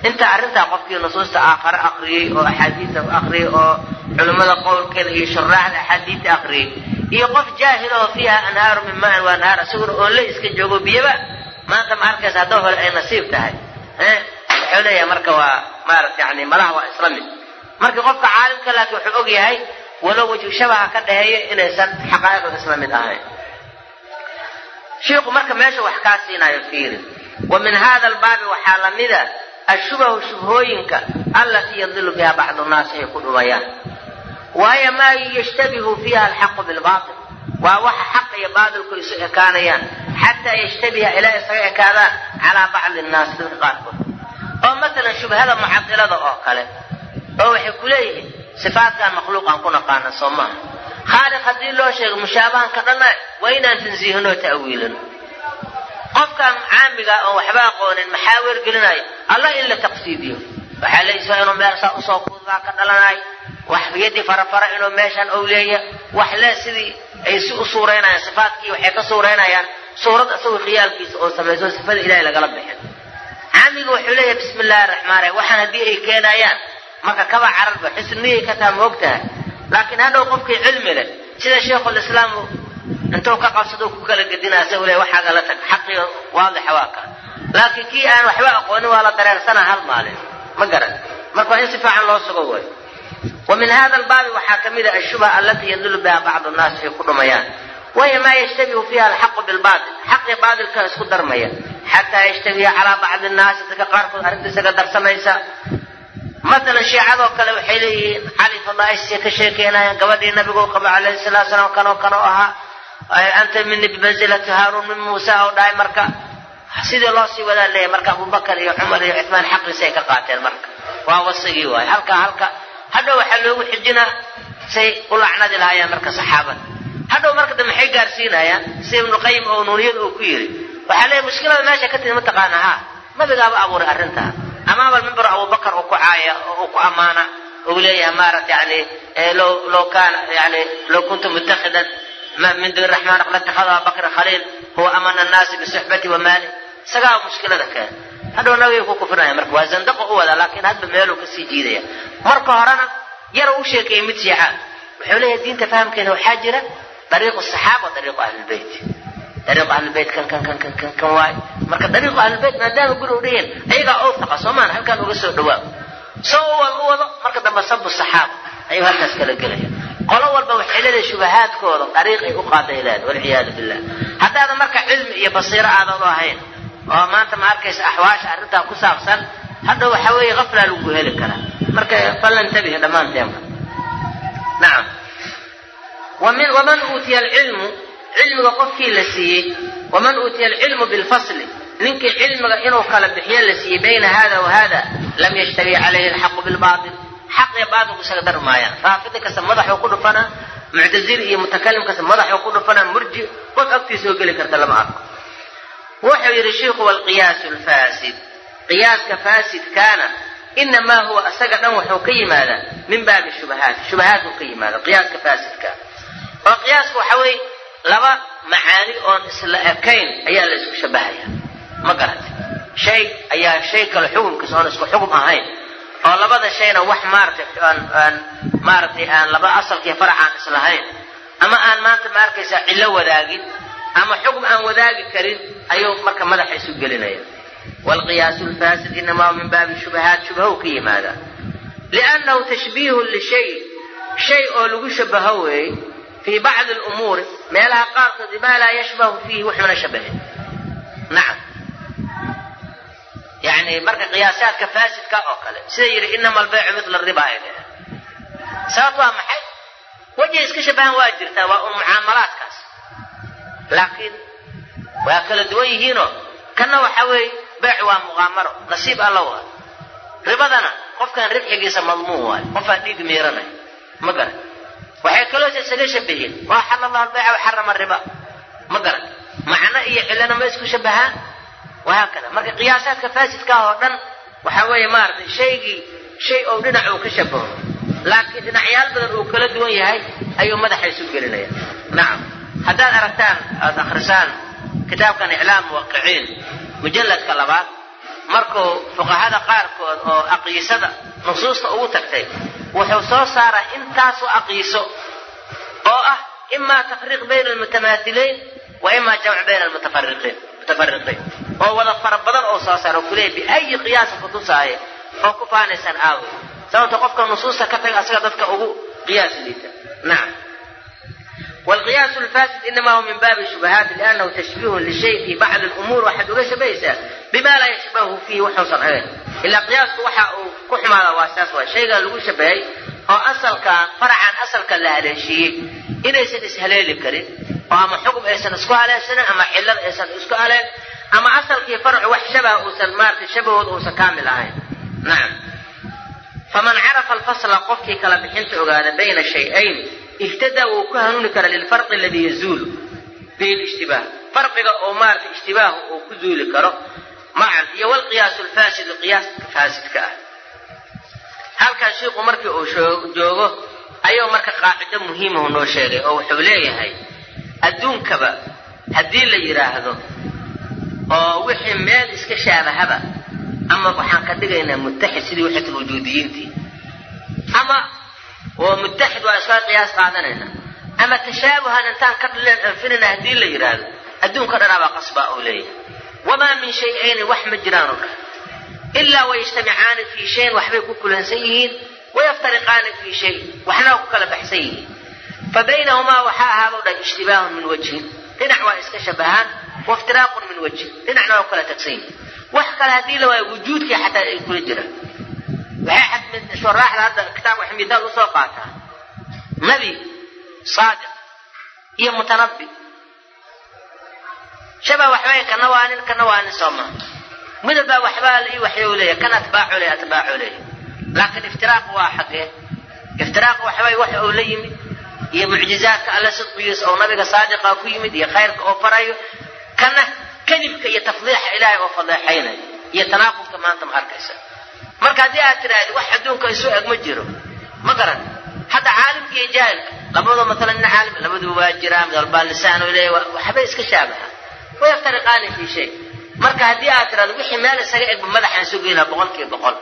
Speaker 1: inta arrintaa qofkii nusuusta aakhare akriyey oo axaadiista akriyey oo culimmada qowlkeeda iyo shuraaxda axaadiista akriyey iyo qof jaahil oo fiiha anhaaru min maan wa anhaar isaguna oon la iska joogo biyaba maanta ma arkaysa haddoo hole ay nasiib tahay wuxuu leeyahay marka waa maarata yani malaha waa isla mid. Marka qofka caalimka laakiin wuxuu og yahay walow wajhu shabaha ka dhaheeya inaysan xaqaa'iqda isla mid ahayn. Shiiku marka meesha wax kaa siinayo fiiri. Wa min hada albaabi waxaa lamida ashubahu shubhooyinka allatii yadilu biha bacdu nnaasi ay ku dhumayaan. Waayo maa yashtabihu fiiha alxaqu bilbaatil. Waa waxa xaq iyo baatilku isu ekaanayaan. Xataa yashtabiha ilaa isaga ekaadaan calaa bacdi nnaasi dadka qaarkood oo matalan shubhada mucadilada oo kale oo waxay ku leeyihiin sifaatkan makhluuqaan ku naqaana soo maaha khaaliq haddii loo sheego mushaabahan ka dhanna waa inaan tansiihinoo ta'wiilino qofkan caamiga oon waxba aqoonin maxaa weergelinayo alla in la taqsiidiyo waxaa waa inuu meel saa u soo kuudaa ka dhalanayo wax yadii farafara inuu meeshan ou leeya wax le sidii ay si u suuraynayaan sifaatkii waxay ka suuraynayaan suurad isagoo khiyaalkiisa oo samayso sifada ilahay lagala bixin caamiga wuxuu leeyahay bismi illahi araxmaan raxiim waxaan haddii ay keenayaan marka kaba cararba xisniyay ka taa moog tahay laakiin hadhow qofkii cilmi leh sida sheikhulislaam intuu ka qabsado ku kala gedinaa isagu le waxaaga la tag xaqii waadixa waa ka. Laakiin kii aan waxba aqoonin waa la dareersanaa hal maalin. Ma garan. Marka waa in si fiican loo sugo way wa min hada albaabi waxaa ka mida ashubha allatii yadullu biha bacdu nnaasi ay ku dhumayaan. Wahiya maa yashtabihu fiiha alxaqu bilbaatil xaqii baatilka isku darmaya xataa yashtabiha calaa bacdi nnaasi dadka qaarkood arrinta isaga darsamaysa maalan shiicadoo kale waxay leeyihiin cali fadaaisay ka sheekeynayaan gabadhii nabigu u qaba calayhi salatu salaam kanoo kanoo ahaa anta mini bimanzilati haaruun min muusa oo dhahay marka sidii loo sii wadaa leeyahy marka abubakar iyo cumar iyo cuthmaan xaqiisay ka qaateen marka waa wasigii waay halka halka hadhow waxaa loogu xijinaa say u lacnadi lahaayaan marka saxaabada hadhow marka dambe maxay gaarsiinayaan si ibnuqayim oo nuuniyada uu ku yiri waxaa leeyahy mushkilada meesha ka timi mataqaana ha nabigaaba abuuray arrintaa amaama mimbar abubakar uu ku caaya oo uu ku ammaana uu leeyahay maarata yani low low kaana yani low kuntu mutakhidan min duni raxmaan qad ittakhada abubakra khaliil huwa amana annaasi bisuxbati wa maali. Isagaa mushkilada keen hadhow nabigay ku kufrinaya marka waa zandaqo u wada laakiin hadba meeluu ka sii jiidaya. Marka horena yar u sheekeeyey mid shiica wuxuu leeyahay diinta fahamkeeda waxaa jira dariiqu saxaaba dariiqu ahlilbeyt dariiqu ahlilbeyt kan kan kan kan kan kan waay. Marka dariiqu ahlilbeyt maadaama guri u dhihin? Ayagaa owtaqa soomaan halkaan uga soo dhawaa soo u wado u wado marka dambe sabu saxaaba ayuu halkaas kala gelaya qolo walba waxay leedahay shubahaadkooda dariiqay u qaaday leed walciyaadu billah haddaadan marka cilmi iyo basiiro aadan u ahayn oo maanta ma arkaysa axwaasha arrintaa ku saabsan hadda waxa weeye kaflaa lagu heli karaa. Marka fallantabihi dhammaanteenba nacam waman uutiya alcilmu cilmiga qofkii la siiyey waman uutiya alcilmu bilfasli. Ninkii cilmiga inuu kala bixiyo la siiyey bayna hada wa hada lam yashtabi calayhi alxaqu bilbaatil. Xaq iyo baatilku isaga dar maayaan. Raafidi kasta madaxuu ku dhufanaa muctazili iyo mutakalim kasta madaxuu ku dhufanaa murji qof agtiisa oo geli karta lama arko. Wuxuu yidhi shiikhu walqiyaasu lfaasid qiyaaska faasidkaana inamaa huwa isaga dhan wuxuu ka yimaadaa min baabi shubahaat shubahaadku ka yimaada qiyaaska faasidka. Oo qiyaasku waxa weeye laba macaani oon isla ekayn ayaa la isku shabahaya ma garatay shay ayaa shay kale xukumkiisa oon isku xukum ahayn. Oo labada shayna wax maaratay aan maaragtay aan laba asalkiiyo farac aan islahayn. Ama aan maanta ma arkaysaa cillo wadaagin ama xukm aan wadaagi karin ayuu marka madaxa isu gelinaya waalqiyaasu lfaasid inamaa min baabi shubahaat shubahow ka yimaada liannahu tashbiihun lishay shay oo lagu shabaho weeye fii bacdi lumuuri meelaha qaarkood bimaa laa yashbahu fiihi wuxuuna shabahin nacam yani marka qiyaasaadka faasidka oo kale sida yidhi inama albaycu midla riba ay dheheen sababto waa maxay wejay iska shabahan waa jirtaa waa un mucaamalaadkaas laakiin waa kala duwan yihiinoo kanna waxa weeye beec waa muqaamaro nasiib alla waa ribadana qofkan ribxigiisa madmuun waayo qofaa dhiig miiranaya ma garan waxay kaloo isaga shabaheen waa xala allah albayca wa xarama riba. Ma garan macno iyo cillana ma isku shabahaan wahaakada marka qiyaasaadka faasidkaah oo dhan waxa weeye maaragtay shaygii shay oo dhinac uu ka shabaho laakiin dhinacyaal badan uu kala duwan yahay ayuu madaxa isu gelinaya nacam haddaad aragtaan aada akrisaan kitaabkan iclaam muwaqiciin mujalladka labaad markuu fuqahada qaarkood oo aqiisada nusuusta ugu tagtay wuxuu soo saaraa intaasoo aqiiso oo ah imaa tafriiq bayna almutamaathilayn wa imaa jamc bayna almutafariqiin mutafariqiin. Oo wada fara badan oo soo saara oo kuleeya biayi qiyaasa kutusaaya oo ku faanaysaan aawe sababta qofka nusuusta ka taga asaga dadka ugu qiyaas liita. Nacam والقياس الفاسد إنما هو من باب الشبهات لأنه تشبيه للشيء في بعض الأمور واحد uga shabaysaa بما لا يشبهه فيه wuxuusan ahayn ilaa qiyaasku waxa uu ku xumaada waa saas waay shaygaa lagu shabahay oo asalkan faracan asalka la haleeshiiyey inaysan ishaleeli karin oo ama xukm aysan isku haleeshanin ama cilad aysan isku haleen ama asalkii farcu wax shabaha uusan maarata shabahooda uusan kaamil ahayn nacam faman carafa alfasla qofkii kala bixinta ogaada bayna shay-ayn ihtadaa wuu ku hanuuni karaa lilfarqi aladii yazuulu bihi lishtibaah farqiga oo maarata ishtibaahu uu ku zuuli karo macan iyo walqiyaasu lfaasidu qiyaaska faasidka ah. Halkan shiiku markii uu joogo ayuu marka qaacido muhiimahu noo sheegay oo wuxuu leeyahay adduunkaba haddii la yidhaahdo oo wixii meel iska shaabahaba ama waxaan ka dhigaynaa mutaxid sidii wixii wujuudiyiintii ama oo mutaxid waa iska qiyaas qaadanayna. Ama tashaabuhan intaan ka dhileen anfinayna haddii la yidhaahdo adduunka dhanaabaa qasbaa uu leeyahay. Wamaa min shay-ayni wax ma jiraan oo dhan ilaa wayajtamicaani fii shayin waxbay ku kulansan yihiin wayaftariqaani fii shay waxna ku kala baxsan yihiin. Fa baynahumaa waxaa ahaado dhan ishtibaahun min wajhin. Dhinac waa iska shabahaan waiftiraaqun min wajhin. Dhinacna waa ku kala tagsan yihiin. Wax kale haddii la waayo wujuudkii xataa ay kula jiraan waxay shuraaxda hadda kitaab waxay midaal u soo qaataa nabi saadiq iyo mutanabbi shabah waxbay kana waa nin kana waa nin sooma midabaa waxbaa la ii waxyou leeyahay kan atbaacu leeyahy atbaacu leeyahy laakiin iftiraaq waa xagee iftiraaq waxbay wax uu la yimid iyo mucjizaadka alla sidqigiisa oo nabiga saadiqa ku yimid iyo khayrka oo farayo kana kadibka iyo tafdiixa ilaahay oo fadeexaynayo iyo tanaaqubka maanta ma arkaysa marka haddii aad tidhaahdi wax adduunka isu eg ma jiro. Ma garan. Hadda caalimka iyo jaahilka labadoo maalan nin caalim labaduba waa jiraa mid walbaa lisaan oo leeyahy waxbay iska shaabaha. Wayaftariqaani fii shay. Marka haddii aad tidhahdo wixii meel isaga egba madaxaan sugeynaa boqol kiiba boqol.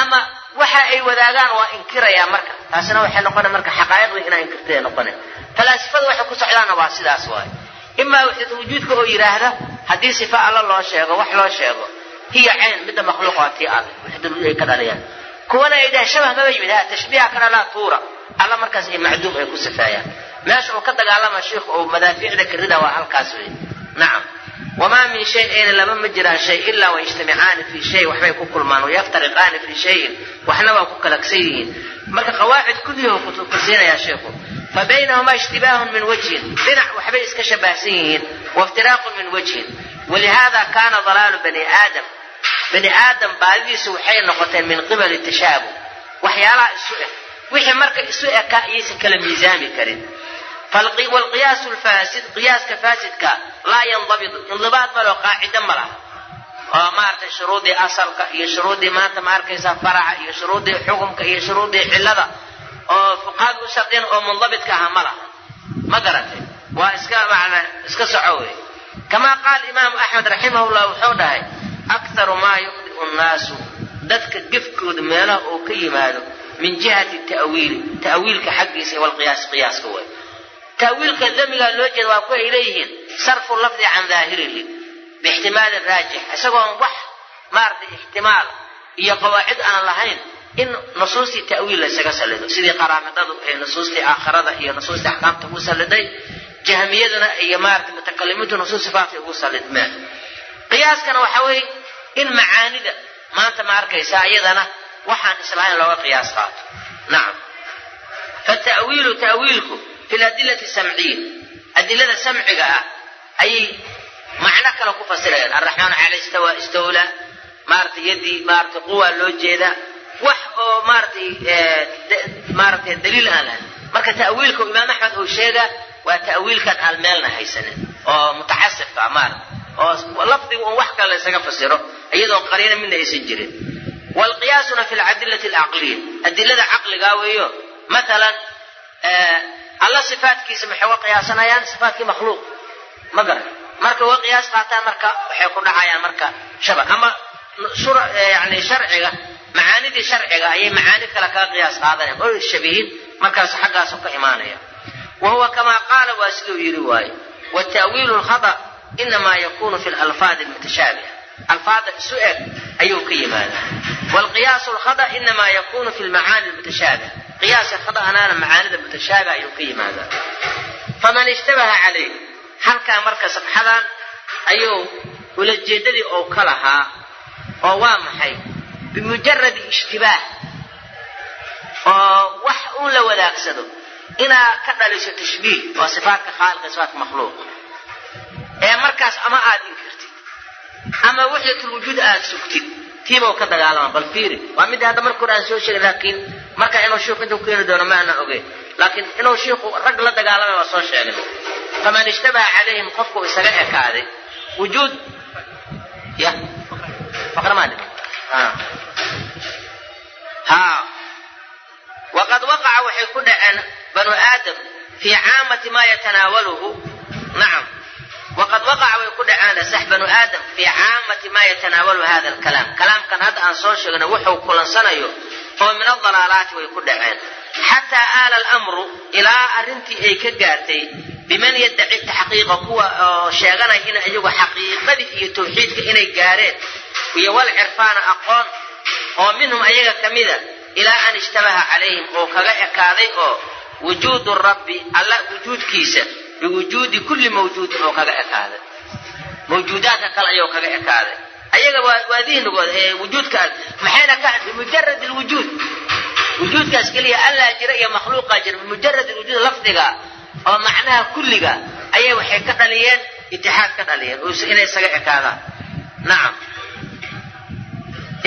Speaker 1: Ama waxa ay wadaagaan waa inkirayaa marka. Taasina waxay noqona marka xaqaa'iqdii inaa inkirtay noqona falaasifada waxay ku socdaana waa sidaas waaye. Imaa waxdad wujuudka oo yidhaahda haddii sifa alla loo sheego wax loo sheego hiya cayn midda makhluuq waa tii alle waxdad ay ka dhaliyaan kuwana ay dhahaan shabah maba yimid ha tashbiiha kana laa tuura alla markaas ay macduum ay ku sifeeyaan meesha uu ka dagaalama sheikhu oo madaafiicda karida waa halkaas wey nacam wamaa min shay-ayna lama ma jiraan shay ilaa wayajtamicaani fii shay waxbay ku kulmaan wayaftariqaani fii shayin waxna waa ku kalagsan yihiin marka qawaacid kullihu kusiinayaa sheikhu fa baynahumaa ishtibaahun min wajhin dhinac waxbay iska shabahsan yihiin waiftiraaqun min wajhin walihaada kaana dalaalu bani aadam bani aadam baadidiisu waxay noqoteen min qibali tashaabuh waxyaalaha isu eg wixii marka isu eka iyaysan kala miisaami karin. Wlqiyaasu lfaasid qiyaaska faasidka laa yandabitu indibaad malo qaacido ma laha. Oo maaragtay shuruudii asalka iyo shuruudii maanta ma arkaysa faraca iyo shuruudii xukumka iyo shuruudii cilada oo fuqahaad u shardin oo mundabitka aha ma laha. Ma garatay waa iska mana iska soco wey kamaa qaala imaamu axmed raximahullah wuxuu dhahay akharu maa yuqdiu nnaasu dadka gefkooda meelaha uu ka yimaado min jihati ta'wiili ta'wiilka xaggiisa walqiyaas qiyaaska wey taawiilka damigaa loo jeeda waa kuwa ay leeyihiin sarfu lafdi can daahirihi biixtimaalin raajix isagoon wax maaragtay ixtimaal iyo qawaacid aan lahayn in nusuustii ta'wiil laysaga sallido sidii qaraamidadu ay nusuustii aakhirada iyo nusuustii axkaamta ugu salliday jahmiyaduna iyo maaragtay mutakalimiintu nusuus sifaatay ugu sallidmeen qiyaaskana waxa weeye in macaanida maanta ma arkaysaa iyadana waxaan islahayn looga qiyaas qaato. Nacam fata'wiilu ta'wiilku fi ladilati samciya. Adilada samciga ah ayay macno kale ku fasirayaan araxmaanu cala istawa istawla maaratay yadii maaratay quwa loo jeeda. Wax oo maaratay maaratay daliil aan lahayn. Marka ta'wiilka imaam axmed uu sheega waa ta'wiilkan aan meelna haysanin oo mutacasifka ah maarata oo lafdiga un wax kale laysaga fasiro iyadoon qariina midna aysan jirin. Waalqiyaasuna fi ladilati alcaqliya adilada caqligaa weeyo maalan alla sifaatkiisa maxay uga qiyaasanayaan sifaatkii makhluuq. Ma garan marka uga qiyaas qaataan marka waxay ku dhacayaan marka shaba ama yani sharciga macaanidii sharciga ayay macaani kale kaga qiyaas qaadanayan. Oo shabihin markaas xaggaasu ka imaanaya wa huwa kamaa qaala waa siduu yidhi waaye wata'wiilu lkhada inamaa yakunu fi lalfaadi almutashaabiha alfaada isu eg ayuu ka yimaadaa waalqiyaasu lkhada inamaa yakunu fi lmacaani almutashaabiha qiyaasa khada'anaana macaanida mutashaabiha ayuu ka yimaadaa faman ishtabaha calayh halkaa marka safxadan ayuu ulajeedadii oo ka lahaa oo waa maxay bimujaradi ishtibaah oo wax uun la wadaagsado inaa ka dhaliso tashbiih waa sifaatka khaaliqa sifaatka makhluuq. Ee markaas ama aad inkirtid ama waxdatulwujuud aad sugtid tiibau ka dagaalama bal fiiri. Waa midii hadda marka hore aan soo sheegay laakiin marka inuu shiiku intuu keeni doono ma aanan ogeyn laakiin inuu shiiku rag la dagaalamay waa soo sheegay. Faman ishtabaha calayhim qofku isaga ekaaday wujuud ya faqramaad ha. Waqad waqaca waxay ku dhaceen banu aadam fii caamati maa yatanaawaluhu nacam waqad waqaca way ku dhaceen sax banu aadam fii caamati maa yatanaawalu hada alkalaam kalaamkan hadda aan soo sheegna wuxuu kulansanayo oo min adalaalaati way ku dhaceen xataa aala alamru ilaa arrintii ay ka gaartay biman yaddaci taxqiiqa kuwa oo sheeganaya in iyagu xaqiiqadii iyo tawxiidka inay gaareen iyo wal cirfaana aqoon oo minhum ayaga ka mida ilaa an ishtabaha wujuudu rabbi alla wujuudkiisa biwujuudi kulli mawjuudin oo kaga ekaaday mawjuudaadka kale ayuu kaga ekaaday ayaga waa dihnigooda ee wujuudka maxayna ka bimujarad lwujuud wujuudkaas keliya allaa jira iyo makhluuqaa jira bimujarad lwujuud lafdiga oo macnaha kulliga ayay waxay ka dhaliyeen itixaad ka dhaliyeen inay isaga ekaadaan. Nacam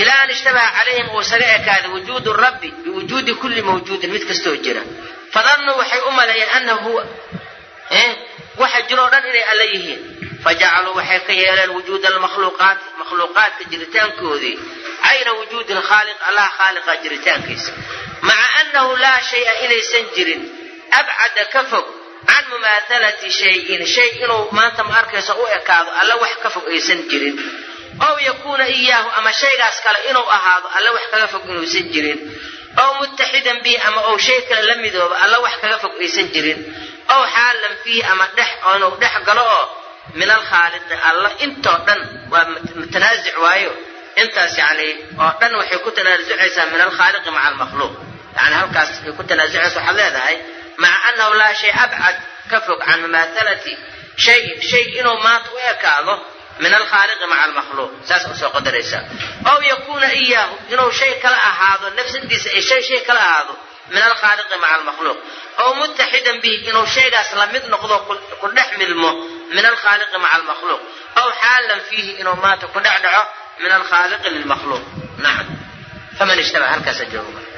Speaker 1: ilaa an ishtabaha calayhim uu isaga ekaaday wujuudu rabbi biwujuudi kulli mawjuudin mid kastoo jira fadannuu waxay u maleeyeen annahu huwa waxa jiroo dhan inay alla yihiin. Fajacaluu waxay ka yeeleen wujuuda almakhluuqaati makhluuqaadka jiritaankoodii cayna wujuudi lkhaaliq allah khaaliqa jiritaankiisa. Maca annahu laa shaya inaysan jirin abcada ka fog can mumaahalati shayin shay inuu maanta ma arkayso u ekaado alla wax ka fog aysan jirin. Ow yakuuna iyaahu ama shaygaas kale inuu ahaado alla wax kaga fog inuusan jirin ow muttaxidan bihi ama ou shay kale la midooba alla wax kaga fog aysan jirin ow xaalan fiihi ama dhex inuu dhex galo oo min alkhaaliqi alla intoo dhan waa mutanaasic waayo intaas yani oo dhan waxay ku tanaasucaysaa min alkhaaliqi maca almakhluuq yani halkaas ay ku tanaasucaysa waxaad leedahay maca annahu laa shay abcad ka fog can mumaahalati shayin shay inuu maanta u ekaado min alkhaaliqi maca almakhluuq. Saas u soo qadaraysaa ow yakuuna iyaahu inuu shay kala ahaado nafsadiisa ay shay shay kala ahaado min alkhaaliqi maca almakhluuq. Ow muttaxidan bihi inuu shaygaas la mid noqdo ku dhex milmo min alkhaaliqi maca almakhluuq. Ow xaalan fiihi inuu maanta ku dhex dhaco min alkhaaliqi lilmakhluuq. Nacam faman ishtabaha halkaasa jooga